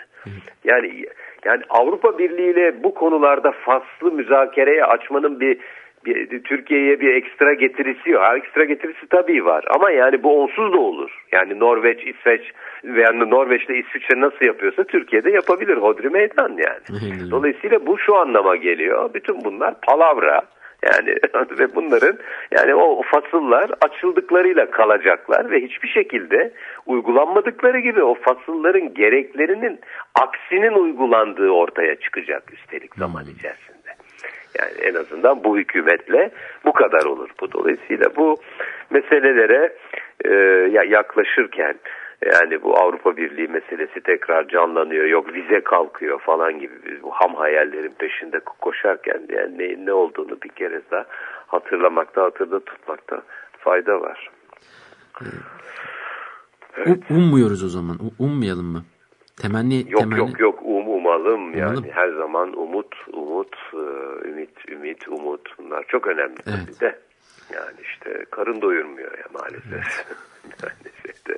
Yani yani Avrupa Birliği ile bu konularda faslı müzakereye açmanın bir, bir Türkiye'ye bir ekstra getirisi yok. Ha, ekstra getirisi tabii var ama yani bu onsuz da olur. Yani Norveç, İsveç veya Norveç'te İsviçre nasıl yapıyorsa Türkiye'de yapabilir. Hodri meydan yani. Dolayısıyla bu şu anlama geliyor. Bütün bunlar palavra. Yani ve bunların yani o fasıllar açıldıklarıyla kalacaklar ve hiçbir şekilde uygulanmadıkları gibi o fasılların gereklerinin aksinin uygulandığı ortaya çıkacak üstelik zaman içerisinde. Yani en azından bu hükümetle bu kadar olur. Bu dolayısıyla bu meselelere e, ya- yaklaşırken yani bu Avrupa Birliği meselesi tekrar canlanıyor. Yok vize kalkıyor falan gibi bu ham hayallerin peşinde koşarken yani neyin ne olduğunu bir kere daha hatırlamakta, hatırda tutmakta fayda var. Um- ummuyoruz o zaman. U- ummayalım mı? Temenni, Yok temenni... yok yok um, umalım yani Umalım. her zaman umut umut e, ümit ümit umut bunlar çok önemli Evet. tabii de yani işte karın doyurmuyor ya maalesef yani şeyde.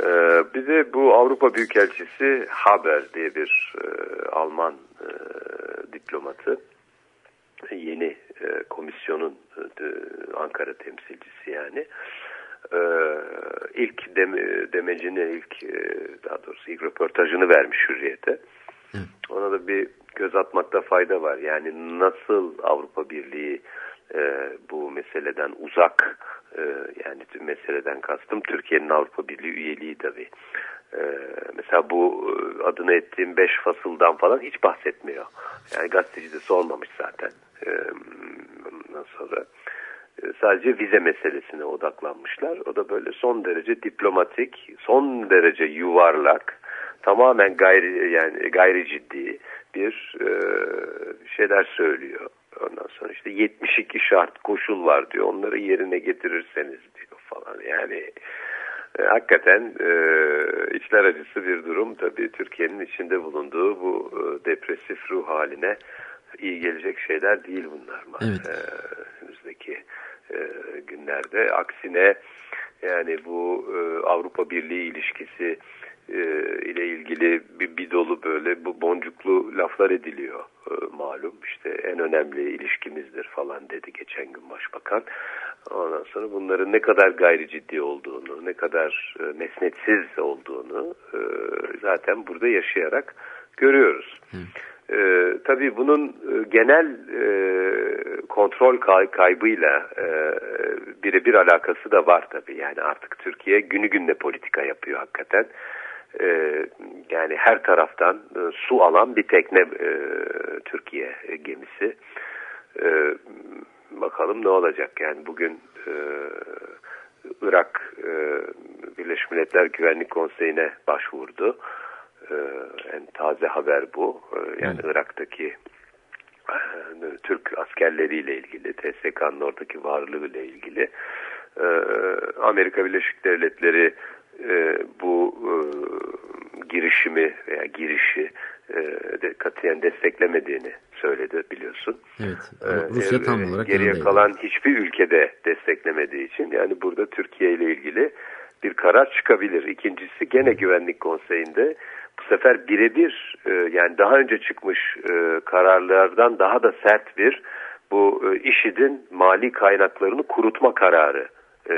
E, bir de bu Avrupa Büyükelçisi Haber diye bir e, Alman e, diplomatı yeni e, komisyonun e, Ankara temsilcisi yani e, ilk deme, demecini ilk e, daha doğrusu ilk röportajını vermiş Hürriyet'e. Ona da bir göz atmakta fayda var. Yani nasıl Avrupa Birliği e, bu meseleden uzak e, yani tüm meseleden kastım Türkiye'nin Avrupa Birliği üyeliği tabii. E, mesela bu e, adını ettiğim beş fasıldan falan hiç bahsetmiyor. Yani gazeteci de sormamış zaten. E, ondan sonra e, sadece vize meselesine odaklanmışlar. O da böyle son derece diplomatik, son derece yuvarlak, tamamen gayri yani gayri ciddi bir e, şeyler söylüyor. Ondan sonra işte 72 şart koşul var diyor. Onları yerine getirirseniz diyor falan. Yani e, hakikaten e, içler acısı bir durum. Tabii Türkiye'nin içinde bulunduğu bu e, depresif ruh haline iyi gelecek şeyler değil bunlar. Evet. E, önümüzdeki e, günlerde. Aksine yani bu e, Avrupa Birliği ilişkisi e, ile ilgili bir, bir dolu böyle bu boncuklu laflar ediliyor malum. İşte en önemli ilişkimizdir falan dedi geçen gün başbakan. Ondan sonra bunların ne kadar gayri ciddi olduğunu, ne kadar e, mesnetsiz olduğunu e, zaten burada yaşayarak görüyoruz. E, tabii bunun e, genel e, kontrol kay- kaybıyla e, birebir alakası da var tabii. Yani artık Türkiye günü gününe politika yapıyor hakikaten. E, yani her taraftan e, su alan bir tekne e, Türkiye gemisi. E, bakalım ne olacak yani bugün e, Irak e, Birleşmiş Milletler Güvenlik Konseyi'ne başvurdu. E, en taze haber bu. E, yani Irak'taki e, Türk askerleriyle ilgili, TSK'nın oradaki varlığıyla ilgili e, Amerika Birleşik Devletleri e, bu e, girişimi veya girişi e, de katiyen desteklemediğini söyledi biliyorsun. Evet. Ee, Rusya tam e, olarak geriye yanındaydı. kalan hiçbir ülkede desteklemediği için yani burada Türkiye ile ilgili bir karar çıkabilir. İkincisi gene güvenlik konseyinde bu sefer birebir e, yani daha önce çıkmış e, kararlardan daha da sert bir bu e, IŞİD'in mali kaynaklarını kurutma kararı e,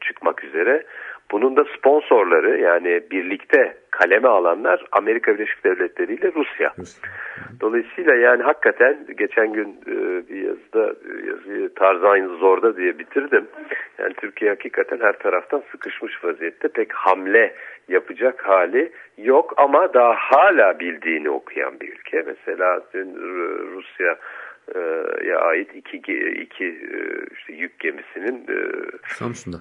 çıkmak üzere. Bunun da sponsorları yani birlikte kaleme alanlar Amerika Birleşik Devletleri ile Rusya. Dolayısıyla yani hakikaten geçen gün e, bir yazıda e, yazıyı Tarzan Zor'da diye bitirdim. Yani Türkiye hakikaten her taraftan sıkışmış vaziyette. Pek hamle yapacak hali yok ama daha hala bildiğini okuyan bir ülke. Mesela dün Rusya ya ait iki iki işte yük gemisinin Samsun'da.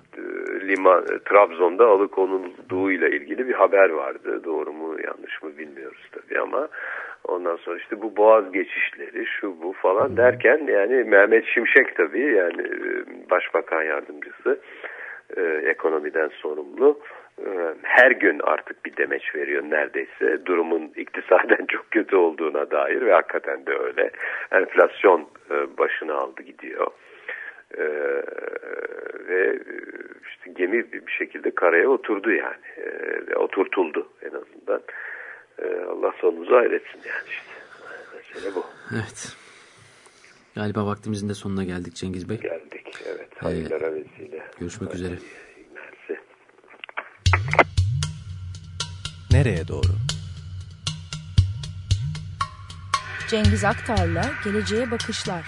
liman Trabzon'da alıkonulduğu ile ilgili bir haber vardı. Doğru mu yanlış mı bilmiyoruz tabii ama ondan sonra işte bu boğaz geçişleri şu bu falan derken yani Mehmet Şimşek tabii yani başbakan yardımcısı ekonomiden sorumlu her gün artık bir demeç veriyor neredeyse durumun iktisaden çok kötü olduğuna dair ve hakikaten de öyle enflasyon başını aldı gidiyor ve işte gemi bir şekilde karaya oturdu yani ve oturtuldu en azından Allah sonumuzu hayretsin yani işte mesele bu. Evet. Galiba vaktimizin de sonuna geldik Cengiz Bey. Geldik evet hayırlara ee, vesile. Görüşmek üzere. Nereye doğru? Cengiz Aktar'la Geleceğe Bakışlar.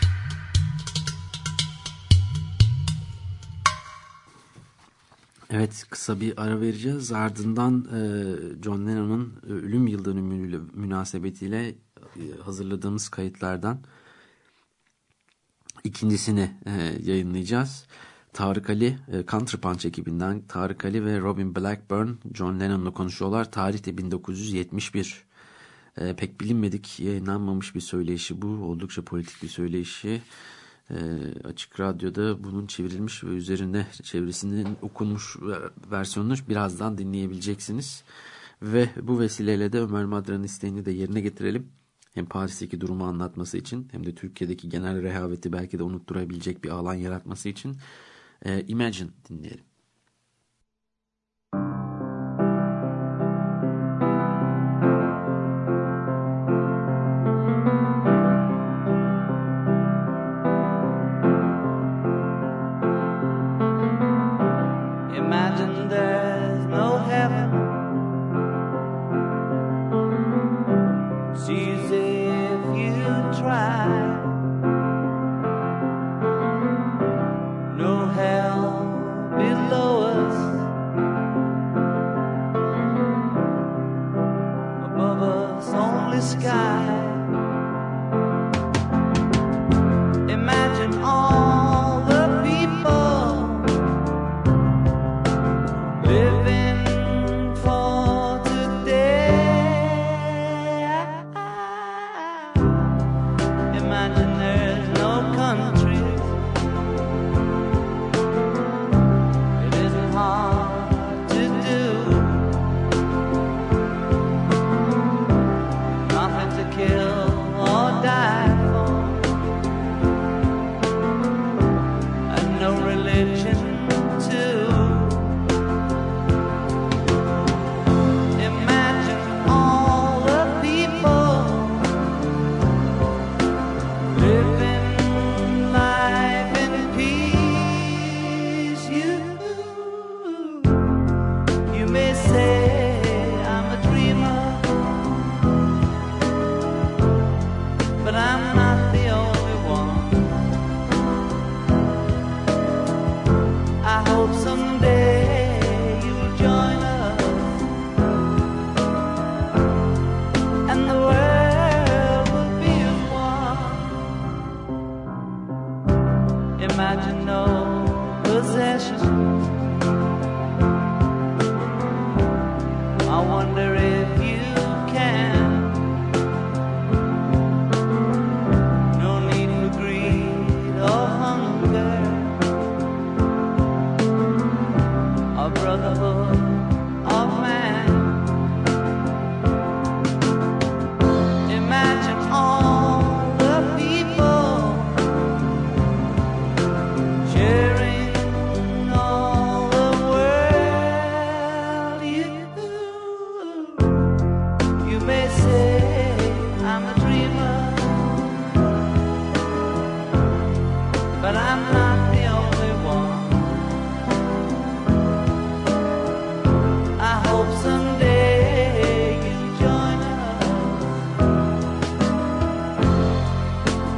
Evet kısa bir ara vereceğiz. Ardından e, John Lennon'un ölüm yıl dönümüyle münasebetiyle e, hazırladığımız kayıtlardan ikincisini e, yayınlayacağız. Tarık Ali, e, Counterpunch ekibinden Tarık Ali ve Robin Blackburn John Lennon'la konuşuyorlar. Tarih de 1971. E, pek bilinmedik, yayınlanmamış bir söyleşi bu. Oldukça politik bir söyleşi. E, açık Radyo'da bunun çevrilmiş ve üzerinde çevresinin okunmuş versiyonunu birazdan dinleyebileceksiniz. Ve bu vesileyle de Ömer Madra'nın isteğini de yerine getirelim. Hem Paris'teki durumu anlatması için hem de Türkiye'deki genel rehaveti belki de unutturabilecek bir alan yaratması için e, Imagine dinleyelim. may say I'm a dreamer, but I'm not the only one. I hope someday you join us,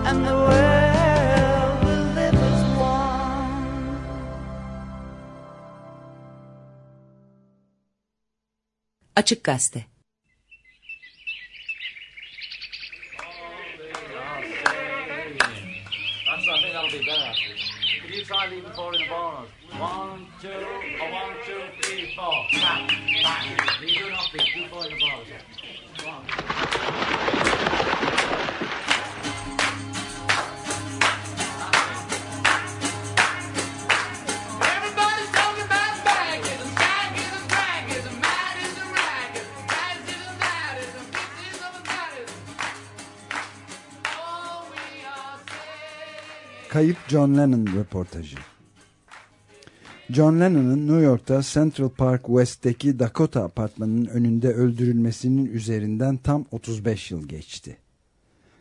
and the world will live as one. Açık Gazete Kayıp John Lennon röportajı. John Lennon'ın New York'ta Central Park West'teki Dakota apartmanının önünde öldürülmesinin üzerinden tam 35 yıl geçti.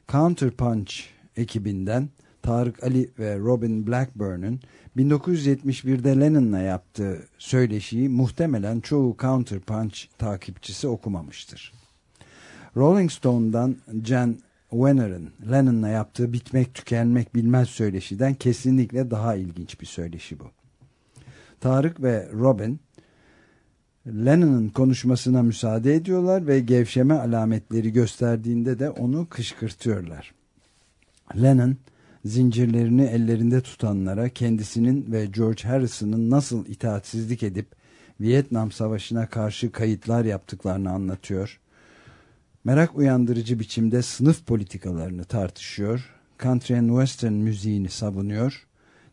Counterpunch ekibinden Tarık Ali ve Robin Blackburn'un 1971'de Lennon'la yaptığı söyleşiyi muhtemelen çoğu Counterpunch takipçisi okumamıştır. Rolling Stone'dan Jan Wenner'ın Lennon'la yaptığı bitmek tükenmek bilmez söyleşiden kesinlikle daha ilginç bir söyleşi bu. Tarık ve Robin Lennon'ın konuşmasına müsaade ediyorlar ve gevşeme alametleri gösterdiğinde de onu kışkırtıyorlar. Lennon zincirlerini ellerinde tutanlara kendisinin ve George Harrison'ın nasıl itaatsizlik edip Vietnam Savaşı'na karşı kayıtlar yaptıklarını anlatıyor. Merak uyandırıcı biçimde sınıf politikalarını tartışıyor. Country and Western müziğini savunuyor.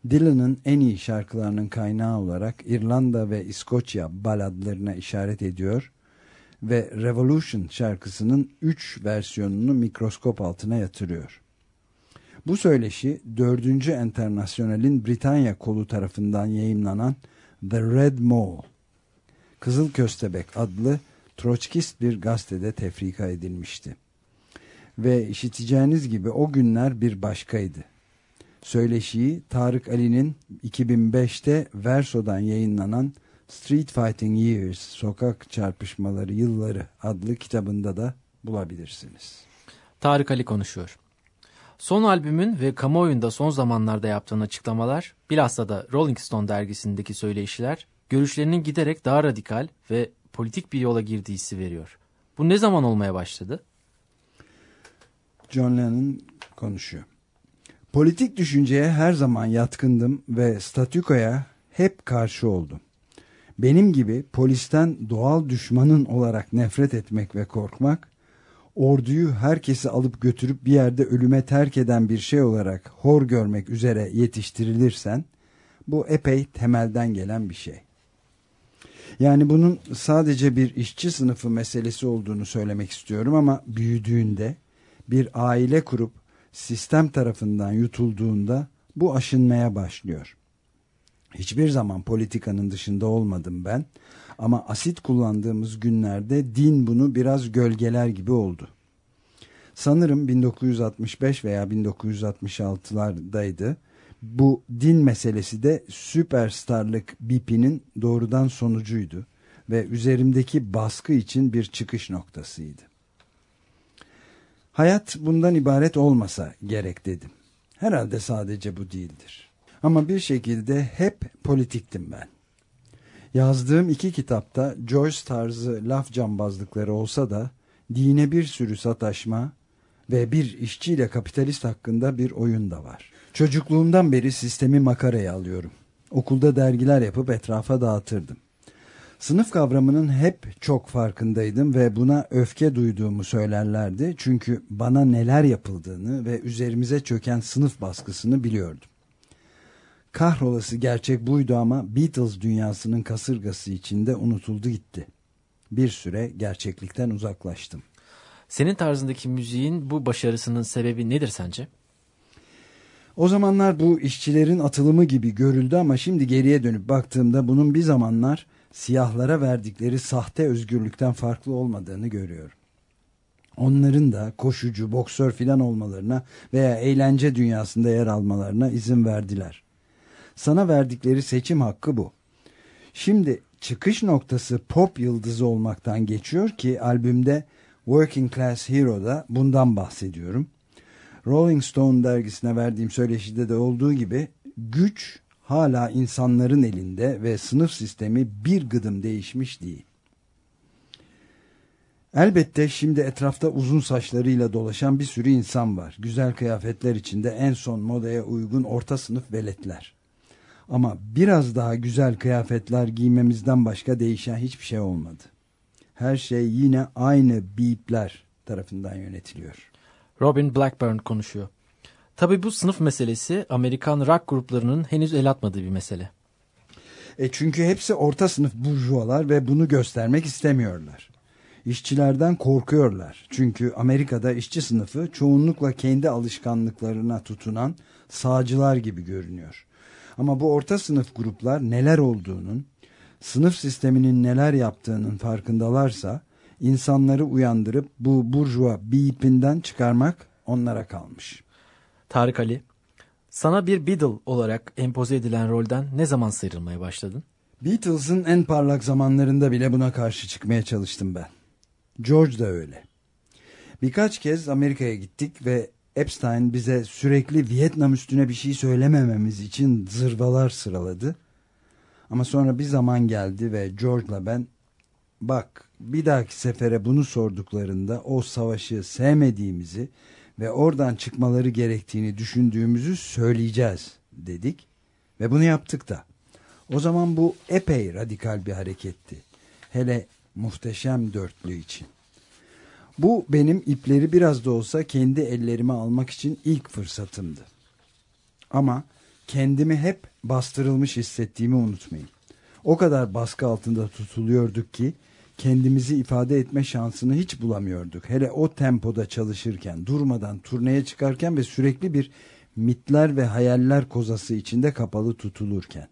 Dylan'ın en iyi şarkılarının kaynağı olarak İrlanda ve İskoçya baladlarına işaret ediyor ve Revolution şarkısının 3 versiyonunu mikroskop altına yatırıyor. Bu söyleşi 4. Enternasyonel'in Britanya kolu tarafından yayımlanan The Red Mole, Kızıl Köstebek adlı Troçkist bir gazetede tefrika edilmişti. Ve işiteceğiniz gibi o günler bir başkaydı. Söyleşiyi Tarık Ali'nin 2005'te Verso'dan yayınlanan Street Fighting Years, Sokak Çarpışmaları Yılları adlı kitabında da bulabilirsiniz. Tarık Ali konuşuyor. Son albümün ve kamuoyunda son zamanlarda yaptığın açıklamalar, bilhassa da Rolling Stone dergisindeki söyleyişler, görüşlerinin giderek daha radikal ve politik bir yola girdiği hissi veriyor. Bu ne zaman olmaya başladı? John Lennon konuşuyor. Politik düşünceye her zaman yatkındım ve statükoya hep karşı oldum. Benim gibi polisten doğal düşmanın olarak nefret etmek ve korkmak, orduyu herkesi alıp götürüp bir yerde ölüme terk eden bir şey olarak hor görmek üzere yetiştirilirsen, bu epey temelden gelen bir şey. Yani bunun sadece bir işçi sınıfı meselesi olduğunu söylemek istiyorum ama büyüdüğünde bir aile kurup sistem tarafından yutulduğunda bu aşınmaya başlıyor. Hiçbir zaman politikanın dışında olmadım ben ama asit kullandığımız günlerde din bunu biraz gölgeler gibi oldu. Sanırım 1965 veya 1966'lardaydı. Bu din meselesi de süperstarlık BP'nin doğrudan sonucuydu ve üzerimdeki baskı için bir çıkış noktasıydı. Hayat bundan ibaret olmasa gerek dedim. Herhalde sadece bu değildir. Ama bir şekilde hep politiktim ben. Yazdığım iki kitapta Joyce tarzı laf cambazlıkları olsa da dine bir sürü sataşma ve bir işçiyle kapitalist hakkında bir oyun da var. Çocukluğumdan beri sistemi makaraya alıyorum. Okulda dergiler yapıp etrafa dağıtırdım. Sınıf kavramının hep çok farkındaydım ve buna öfke duyduğumu söylerlerdi. Çünkü bana neler yapıldığını ve üzerimize çöken sınıf baskısını biliyordum. Kahrolası gerçek buydu ama Beatles dünyasının kasırgası içinde unutuldu gitti. Bir süre gerçeklikten uzaklaştım. Senin tarzındaki müziğin bu başarısının sebebi nedir sence? O zamanlar bu işçilerin atılımı gibi görüldü ama şimdi geriye dönüp baktığımda bunun bir zamanlar siyahlara verdikleri sahte özgürlükten farklı olmadığını görüyorum. Onların da koşucu, boksör filan olmalarına veya eğlence dünyasında yer almalarına izin verdiler. Sana verdikleri seçim hakkı bu. Şimdi çıkış noktası pop yıldızı olmaktan geçiyor ki albümde Working Class Hero'da bundan bahsediyorum. Rolling Stone dergisine verdiğim söyleşide de olduğu gibi güç hala insanların elinde ve sınıf sistemi bir gıdım değişmiş değil. Elbette şimdi etrafta uzun saçlarıyla dolaşan bir sürü insan var. Güzel kıyafetler içinde en son modaya uygun orta sınıf veletler. Ama biraz daha güzel kıyafetler giymemizden başka değişen hiçbir şey olmadı. Her şey yine aynı beepler tarafından yönetiliyor. Robin Blackburn konuşuyor. Tabi bu sınıf meselesi Amerikan rock gruplarının henüz el atmadığı bir mesele. E çünkü hepsi orta sınıf burjuvalar ve bunu göstermek istemiyorlar. İşçilerden korkuyorlar. Çünkü Amerika'da işçi sınıfı çoğunlukla kendi alışkanlıklarına tutunan sağcılar gibi görünüyor. Ama bu orta sınıf gruplar neler olduğunun, sınıf sisteminin neler yaptığının farkındalarsa insanları uyandırıp bu burjuva biipinden çıkarmak onlara kalmış. Tarık Ali, sana bir Beatle olarak empoze edilen rolden ne zaman sıyrılmaya başladın? Beatles'ın en parlak zamanlarında bile buna karşı çıkmaya çalıştım ben. George da öyle. Birkaç kez Amerika'ya gittik ve Epstein bize sürekli Vietnam üstüne bir şey söylemememiz için zırvalar sıraladı. Ama sonra bir zaman geldi ve George'la ben bak bir dahaki sefere bunu sorduklarında o savaşı sevmediğimizi ve oradan çıkmaları gerektiğini düşündüğümüzü söyleyeceğiz dedik ve bunu yaptık da. O zaman bu epey radikal bir hareketti. Hele muhteşem dörtlü için. Bu benim ipleri biraz da olsa kendi ellerime almak için ilk fırsatımdı. Ama kendimi hep bastırılmış hissettiğimi unutmayın. O kadar baskı altında tutuluyorduk ki kendimizi ifade etme şansını hiç bulamıyorduk. Hele o tempoda çalışırken, durmadan turneye çıkarken ve sürekli bir mitler ve hayaller kozası içinde kapalı tutulurken.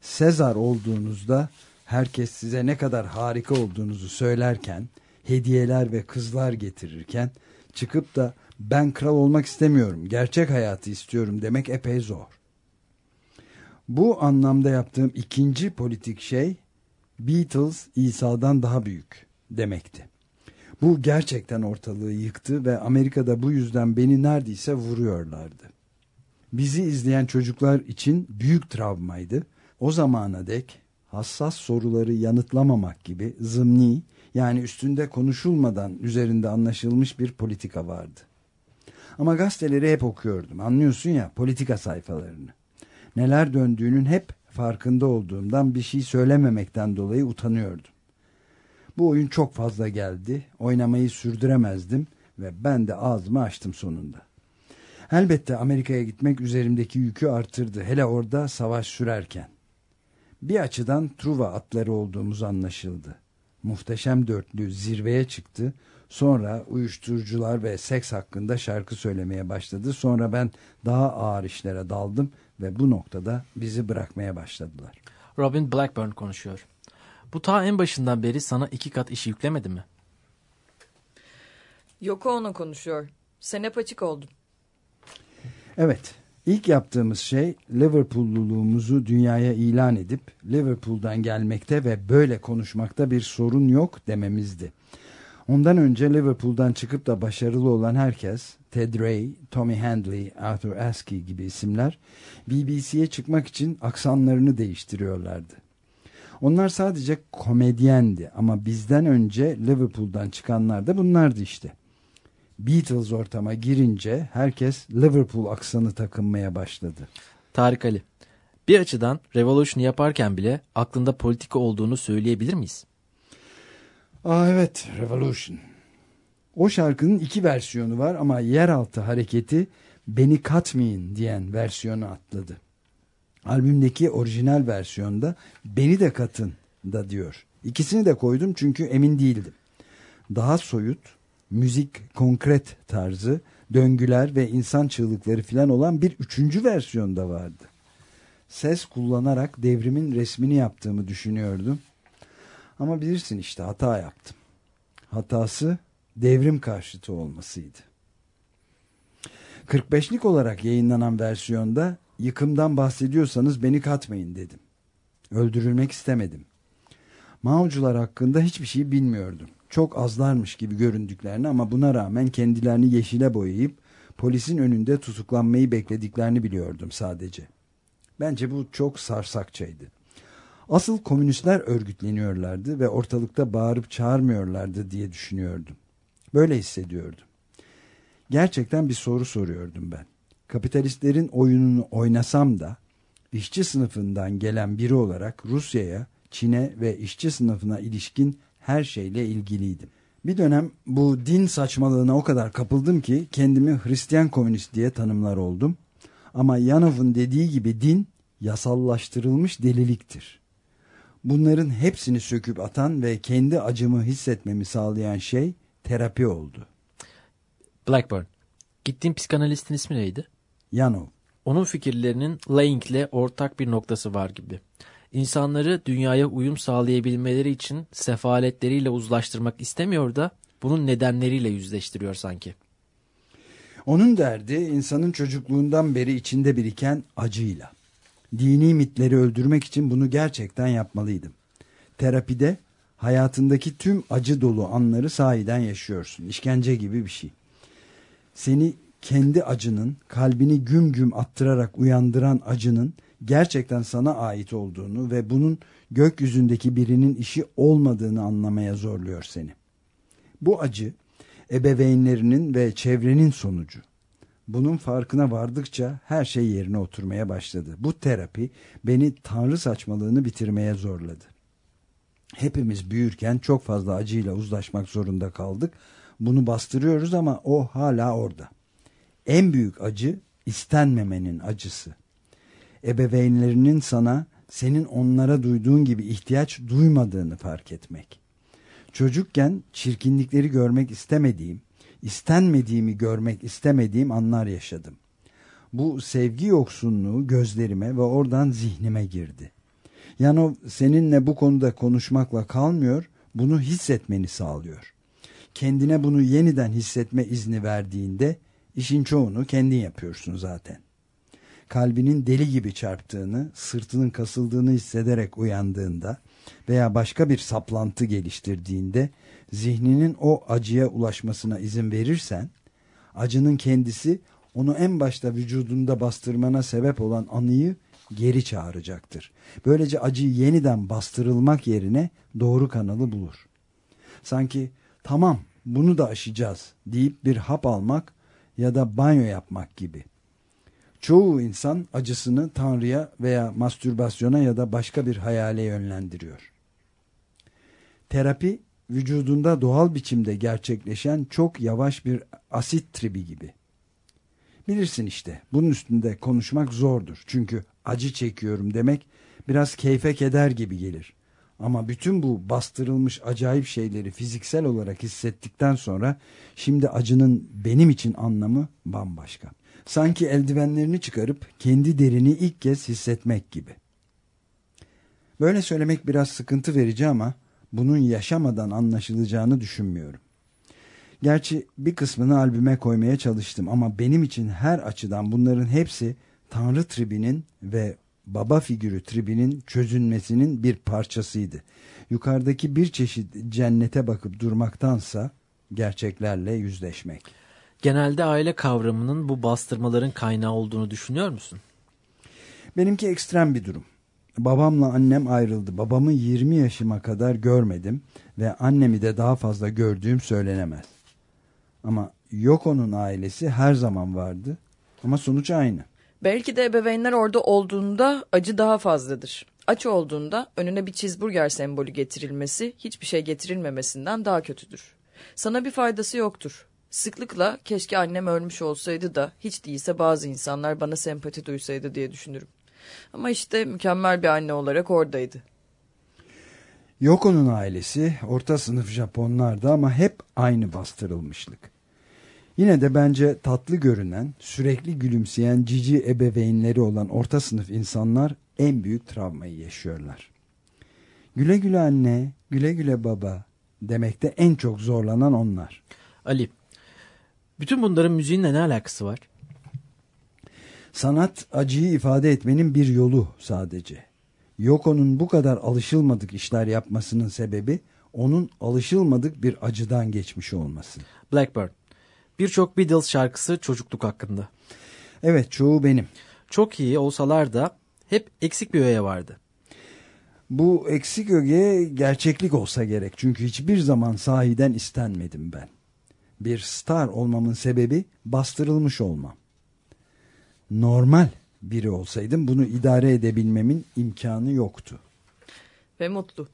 Sezar olduğunuzda herkes size ne kadar harika olduğunuzu söylerken, hediyeler ve kızlar getirirken çıkıp da ben kral olmak istemiyorum, gerçek hayatı istiyorum demek epey zor. Bu anlamda yaptığım ikinci politik şey Beatles İsa'dan daha büyük demekti. Bu gerçekten ortalığı yıktı ve Amerika'da bu yüzden beni neredeyse vuruyorlardı. Bizi izleyen çocuklar için büyük travmaydı. O zamana dek hassas soruları yanıtlamamak gibi zımni yani üstünde konuşulmadan üzerinde anlaşılmış bir politika vardı. Ama gazeteleri hep okuyordum anlıyorsun ya politika sayfalarını. Neler döndüğünün hep farkında olduğumdan bir şey söylememekten dolayı utanıyordum. Bu oyun çok fazla geldi. Oynamayı sürdüremezdim ve ben de ağzımı açtım sonunda. Elbette Amerika'ya gitmek üzerimdeki yükü artırdı. Hele orada savaş sürerken. Bir açıdan Truva atları olduğumuz anlaşıldı. Muhteşem dörtlü zirveye çıktı. Sonra uyuşturucular ve seks hakkında şarkı söylemeye başladı. Sonra ben daha ağır işlere daldım ve bu noktada bizi bırakmaya başladılar. Robin Blackburn konuşuyor. Bu ta en başından beri sana iki kat iş yüklemedi mi? Yoko Ono konuşuyor. Sen hep açık oldun. Evet. İlk yaptığımız şey Liverpool'luluğumuzu dünyaya ilan edip Liverpool'dan gelmekte ve böyle konuşmakta bir sorun yok dememizdi. Ondan önce Liverpool'dan çıkıp da başarılı olan herkes Ted Ray, Tommy Handley, Arthur Askey gibi isimler BBC'ye çıkmak için aksanlarını değiştiriyorlardı. Onlar sadece komedyendi ama bizden önce Liverpool'dan çıkanlar da bunlardı işte. Beatles ortama girince herkes Liverpool aksanı takınmaya başladı. Tarık Ali, bir açıdan Revolution yaparken bile aklında politika olduğunu söyleyebilir miyiz? Aa evet, Revolution. O şarkının iki versiyonu var ama yeraltı hareketi beni katmayın diyen versiyonu atladı. Albümdeki orijinal versiyonda beni de katın da diyor. İkisini de koydum çünkü emin değildim. Daha soyut, müzik konkret tarzı, döngüler ve insan çığlıkları filan olan bir üçüncü versiyonda vardı. Ses kullanarak devrimin resmini yaptığımı düşünüyordum. Ama bilirsin işte hata yaptım. Hatası devrim karşıtı olmasıydı. 45'lik olarak yayınlanan versiyonda yıkımdan bahsediyorsanız beni katmayın dedim. Öldürülmek istemedim. Maocular hakkında hiçbir şey bilmiyordum. Çok azlarmış gibi göründüklerini ama buna rağmen kendilerini yeşile boyayıp polisin önünde tutuklanmayı beklediklerini biliyordum sadece. Bence bu çok sarsakçaydı. Asıl komünistler örgütleniyorlardı ve ortalıkta bağırıp çağırmıyorlardı diye düşünüyordum. Böyle hissediyordum. Gerçekten bir soru soruyordum ben. Kapitalistlerin oyununu oynasam da işçi sınıfından gelen biri olarak Rusya'ya, Çin'e ve işçi sınıfına ilişkin her şeyle ilgiliydim. Bir dönem bu din saçmalığına o kadar kapıldım ki kendimi Hristiyan komünist diye tanımlar oldum. Ama Yanov'un dediği gibi din yasallaştırılmış deliliktir. Bunların hepsini söküp atan ve kendi acımı hissetmemi sağlayan şey terapi oldu. Blackburn, gittiğin psikanalistin ismi neydi? Yanov. Onun fikirlerinin Laing'le ortak bir noktası var gibi. İnsanları dünyaya uyum sağlayabilmeleri için sefaletleriyle uzlaştırmak istemiyor da bunun nedenleriyle yüzleştiriyor sanki. Onun derdi insanın çocukluğundan beri içinde biriken acıyla. Dini mitleri öldürmek için bunu gerçekten yapmalıydım. Terapide hayatındaki tüm acı dolu anları sahiden yaşıyorsun. İşkence gibi bir şey. Seni kendi acının, kalbini güm güm attırarak uyandıran acının gerçekten sana ait olduğunu ve bunun gökyüzündeki birinin işi olmadığını anlamaya zorluyor seni. Bu acı ebeveynlerinin ve çevrenin sonucu. Bunun farkına vardıkça her şey yerine oturmaya başladı. Bu terapi beni tanrı saçmalığını bitirmeye zorladı. Hepimiz büyürken çok fazla acıyla uzlaşmak zorunda kaldık. Bunu bastırıyoruz ama o hala orada. En büyük acı istenmemenin acısı. Ebeveynlerinin sana senin onlara duyduğun gibi ihtiyaç duymadığını fark etmek. Çocukken çirkinlikleri görmek istemediğim, istenmediğimi görmek istemediğim anlar yaşadım. Bu sevgi yoksunluğu gözlerime ve oradan zihnime girdi. Yanov seninle bu konuda konuşmakla kalmıyor, bunu hissetmeni sağlıyor. Kendine bunu yeniden hissetme izni verdiğinde işin çoğunu kendin yapıyorsun zaten. Kalbinin deli gibi çarptığını, sırtının kasıldığını hissederek uyandığında veya başka bir saplantı geliştirdiğinde zihninin o acıya ulaşmasına izin verirsen, acının kendisi onu en başta vücudunda bastırmana sebep olan anıyı geri çağıracaktır. Böylece acıyı yeniden bastırılmak yerine doğru kanalı bulur. Sanki tamam bunu da aşacağız deyip bir hap almak ya da banyo yapmak gibi. Çoğu insan acısını Tanrı'ya veya mastürbasyona ya da başka bir hayale yönlendiriyor. Terapi vücudunda doğal biçimde gerçekleşen çok yavaş bir asit tribi gibi. Bilirsin işte bunun üstünde konuşmak zordur. Çünkü acı çekiyorum demek biraz keyfe keder gibi gelir. Ama bütün bu bastırılmış acayip şeyleri fiziksel olarak hissettikten sonra şimdi acının benim için anlamı bambaşka. Sanki eldivenlerini çıkarıp kendi derini ilk kez hissetmek gibi. Böyle söylemek biraz sıkıntı verici ama bunun yaşamadan anlaşılacağını düşünmüyorum. Gerçi bir kısmını albüme koymaya çalıştım ama benim için her açıdan bunların hepsi Tanrı tribinin ve baba figürü tribinin çözülmesinin bir parçasıydı. Yukarıdaki bir çeşit cennete bakıp durmaktansa gerçeklerle yüzleşmek. Genelde aile kavramının bu bastırmaların kaynağı olduğunu düşünüyor musun? Benimki ekstrem bir durum. Babamla annem ayrıldı. Babamı 20 yaşıma kadar görmedim ve annemi de daha fazla gördüğüm söylenemez. Ama Yoko'nun ailesi her zaman vardı ama sonuç aynı. Belki de ebeveynler orada olduğunda acı daha fazladır. Aç olduğunda önüne bir cheeseburger sembolü getirilmesi hiçbir şey getirilmemesinden daha kötüdür. Sana bir faydası yoktur. Sıklıkla keşke annem ölmüş olsaydı da hiç değilse bazı insanlar bana sempati duysaydı diye düşünürüm. Ama işte mükemmel bir anne olarak oradaydı. Yoko'nun ailesi orta sınıf Japonlardı ama hep aynı bastırılmışlık. Yine de bence tatlı görünen, sürekli gülümseyen cici ebeveynleri olan orta sınıf insanlar en büyük travmayı yaşıyorlar. Güle güle anne, güle güle baba demekte en çok zorlanan onlar. Ali, bütün bunların müziğinle ne alakası var? Sanat acıyı ifade etmenin bir yolu sadece. Yoko'nun bu kadar alışılmadık işler yapmasının sebebi onun alışılmadık bir acıdan geçmiş olması. Blackbird, birçok Beatles şarkısı çocukluk hakkında. Evet çoğu benim. Çok iyi olsalar da hep eksik bir öğe vardı. Bu eksik öge gerçeklik olsa gerek. Çünkü hiçbir zaman sahiden istenmedim ben. Bir star olmamın sebebi bastırılmış olmam. Normal biri olsaydım bunu idare edebilmemin imkanı yoktu. Ve mutlu.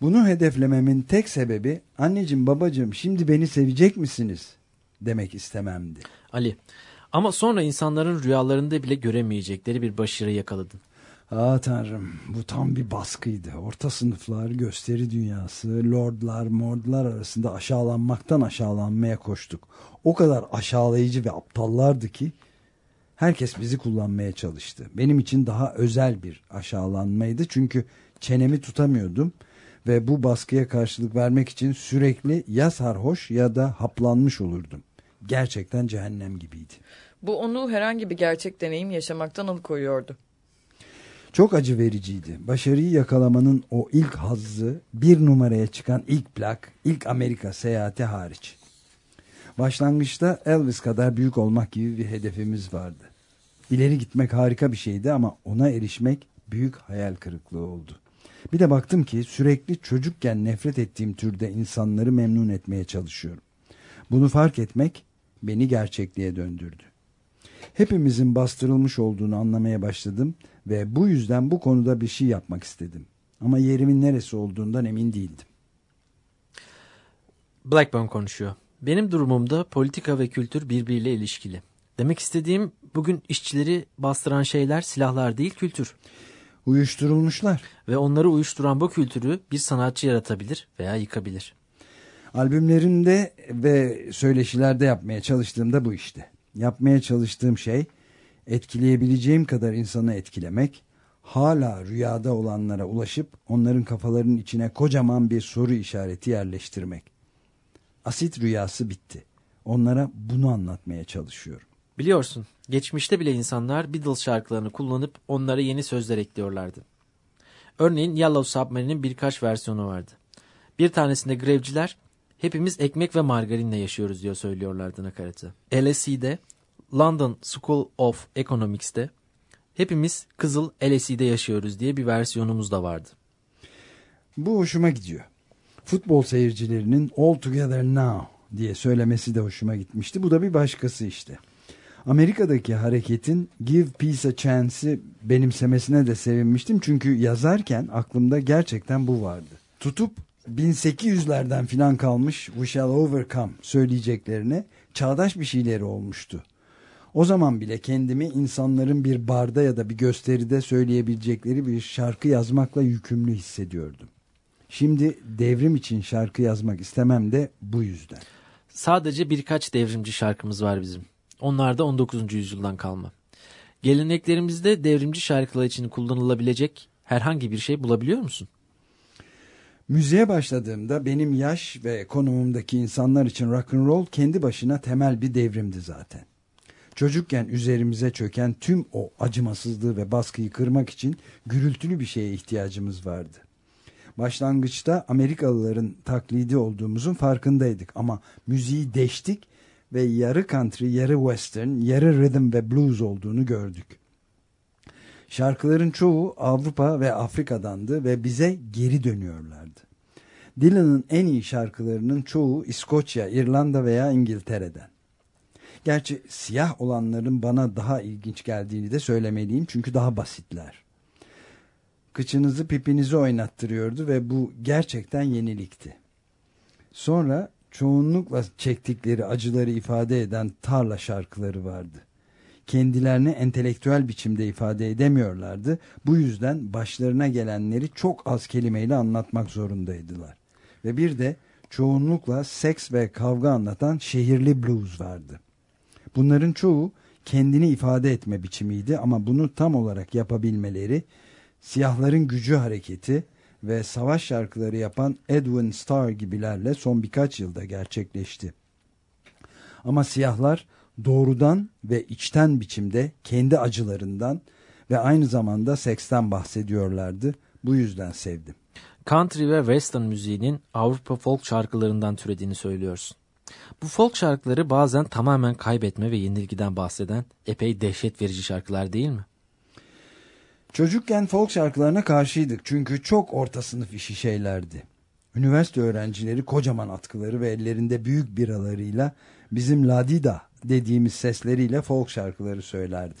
Bunu hedeflememin tek sebebi anneciğim babacığım şimdi beni sevecek misiniz demek istememdi. Ali ama sonra insanların rüyalarında bile göremeyecekleri bir başarı yakaladın. Ah tanrım bu tam bir baskıydı. Orta sınıflar, gösteri dünyası, lordlar, mordlar arasında aşağılanmaktan aşağılanmaya koştuk. O kadar aşağılayıcı ve aptallardı ki herkes bizi kullanmaya çalıştı. Benim için daha özel bir aşağılanmaydı çünkü çenemi tutamıyordum ve bu baskıya karşılık vermek için sürekli ya sarhoş ya da haplanmış olurdum. Gerçekten cehennem gibiydi. Bu onu herhangi bir gerçek deneyim yaşamaktan alıkoyuyordu. Çok acı vericiydi. Başarıyı yakalamanın o ilk hazzı bir numaraya çıkan ilk plak, ilk Amerika seyahati hariç. Başlangıçta Elvis kadar büyük olmak gibi bir hedefimiz vardı. İleri gitmek harika bir şeydi ama ona erişmek büyük hayal kırıklığı oldu. Bir de baktım ki sürekli çocukken nefret ettiğim türde insanları memnun etmeye çalışıyorum. Bunu fark etmek beni gerçekliğe döndürdü. Hepimizin bastırılmış olduğunu anlamaya başladım ve bu yüzden bu konuda bir şey yapmak istedim. Ama yerimin neresi olduğundan emin değildim. Blackburn konuşuyor. Benim durumumda politika ve kültür birbiriyle ilişkili. Demek istediğim bugün işçileri bastıran şeyler silahlar değil kültür. Uyuşturulmuşlar. Ve onları uyuşturan bu kültürü bir sanatçı yaratabilir veya yıkabilir. Albümlerimde ve söyleşilerde yapmaya çalıştığımda bu işte. Yapmaya çalıştığım şey etkileyebileceğim kadar insanı etkilemek, hala rüyada olanlara ulaşıp onların kafalarının içine kocaman bir soru işareti yerleştirmek. Asit rüyası bitti. Onlara bunu anlatmaya çalışıyorum. Biliyorsun, geçmişte bile insanlar Beatles şarkılarını kullanıp onlara yeni sözler ekliyorlardı. Örneğin Yellow Submarine'in birkaç versiyonu vardı. Bir tanesinde grevciler hepimiz ekmek ve margarinle yaşıyoruz diyor söylüyorlardı nakaratı. LSE'de London School of Economics'te hepimiz kızıl LSE'de yaşıyoruz diye bir versiyonumuz da vardı. Bu hoşuma gidiyor. Futbol seyircilerinin All Together Now diye söylemesi de hoşuma gitmişti. Bu da bir başkası işte. Amerika'daki hareketin Give Peace a Chance'i benimsemesine de sevinmiştim. Çünkü yazarken aklımda gerçekten bu vardı. Tutup 1800'lerden filan kalmış We Shall Overcome söyleyeceklerine çağdaş bir şeyleri olmuştu. O zaman bile kendimi insanların bir barda ya da bir gösteride söyleyebilecekleri bir şarkı yazmakla yükümlü hissediyordum. Şimdi devrim için şarkı yazmak istemem de bu yüzden. Sadece birkaç devrimci şarkımız var bizim. Onlar da 19. yüzyıldan kalma. Geleneklerimizde devrimci şarkılar için kullanılabilecek herhangi bir şey bulabiliyor musun? Müziğe başladığımda benim yaş ve konumumdaki insanlar için rock and roll kendi başına temel bir devrimdi zaten. Çocukken üzerimize çöken tüm o acımasızlığı ve baskıyı kırmak için gürültülü bir şeye ihtiyacımız vardı. Başlangıçta Amerikalıların taklidi olduğumuzun farkındaydık ama müziği deştik ve yarı country, yarı western, yarı rhythm ve blues olduğunu gördük. Şarkıların çoğu Avrupa ve Afrika'dandı ve bize geri dönüyorlardı. Dylan'ın en iyi şarkılarının çoğu İskoçya, İrlanda veya İngiltere'den. Gerçi siyah olanların bana daha ilginç geldiğini de söylemeliyim çünkü daha basitler. Kıçınızı pipinizi oynattırıyordu ve bu gerçekten yenilikti. Sonra çoğunlukla çektikleri acıları ifade eden tarla şarkıları vardı. Kendilerini entelektüel biçimde ifade edemiyorlardı. Bu yüzden başlarına gelenleri çok az kelimeyle anlatmak zorundaydılar. Ve bir de çoğunlukla seks ve kavga anlatan şehirli blues vardı. Bunların çoğu kendini ifade etme biçimiydi ama bunu tam olarak yapabilmeleri siyahların gücü hareketi ve savaş şarkıları yapan Edwin Starr gibilerle son birkaç yılda gerçekleşti. Ama siyahlar doğrudan ve içten biçimde kendi acılarından ve aynı zamanda seksten bahsediyorlardı. Bu yüzden sevdim. Country ve western müziğinin Avrupa folk şarkılarından türediğini söylüyorsun. Bu folk şarkıları bazen tamamen kaybetme ve yenilgiden bahseden epey dehşet verici şarkılar değil mi? Çocukken folk şarkılarına karşıydık çünkü çok orta sınıf işi şeylerdi. Üniversite öğrencileri kocaman atkıları ve ellerinde büyük biralarıyla bizim ladida dediğimiz sesleriyle folk şarkıları söylerdi.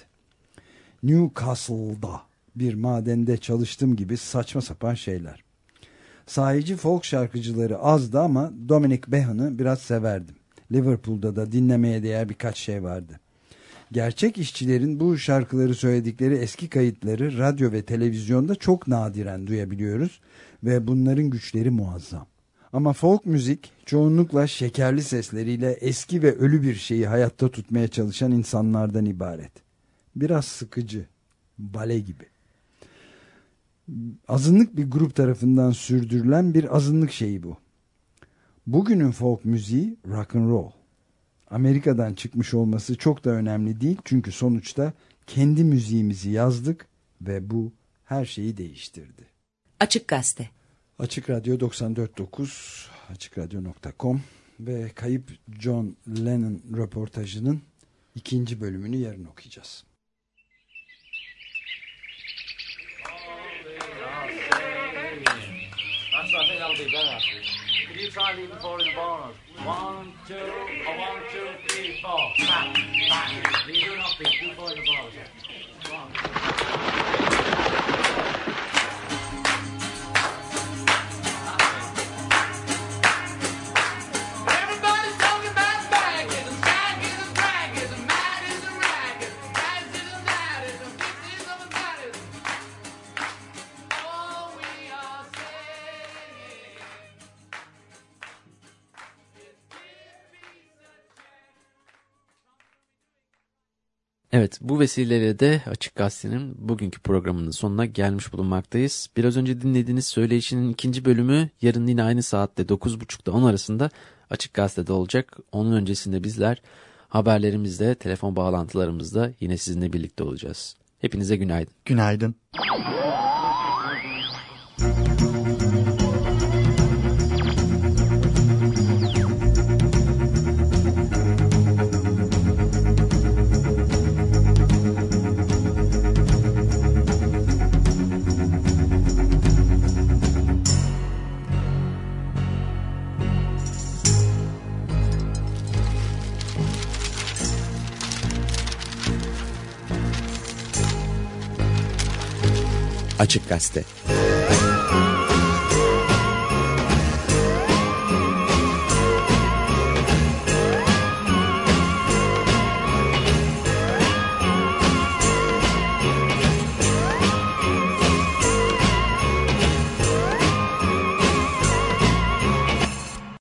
Newcastle'da bir madende çalıştığım gibi saçma sapan şeyler. Sahici folk şarkıcıları azdı ama Dominic Behan'ı biraz severdim. Liverpool'da da dinlemeye değer birkaç şey vardı. Gerçek işçilerin bu şarkıları söyledikleri eski kayıtları radyo ve televizyonda çok nadiren duyabiliyoruz ve bunların güçleri muazzam. Ama folk müzik çoğunlukla şekerli sesleriyle eski ve ölü bir şeyi hayatta tutmaya çalışan insanlardan ibaret. Biraz sıkıcı, bale gibi. Azınlık bir grup tarafından sürdürülen bir azınlık şeyi bu. Bugünün folk müziği rock and roll. Amerika'dan çıkmış olması çok da önemli değil çünkü sonuçta kendi müziğimizi yazdık ve bu her şeyi değiştirdi. Açık Gazete Açık Radyo 94.9 AçıkRadyo.com ve Kayıp John Lennon röportajının ikinci bölümünü yarın okuyacağız. I think that'll be better. you tried even the ball on? Back, back. You do nothing. You fall the ball. One. Evet bu vesileyle de Açık Gazete'nin bugünkü programının sonuna gelmiş bulunmaktayız. Biraz önce dinlediğiniz söyleyişinin ikinci bölümü yarın yine aynı saatte 9.30'da 10 arasında Açık Gazete'de olacak. Onun öncesinde bizler haberlerimizde, telefon bağlantılarımızda yine sizinle birlikte olacağız. Hepinize günaydın. Günaydın. Açık Gazete.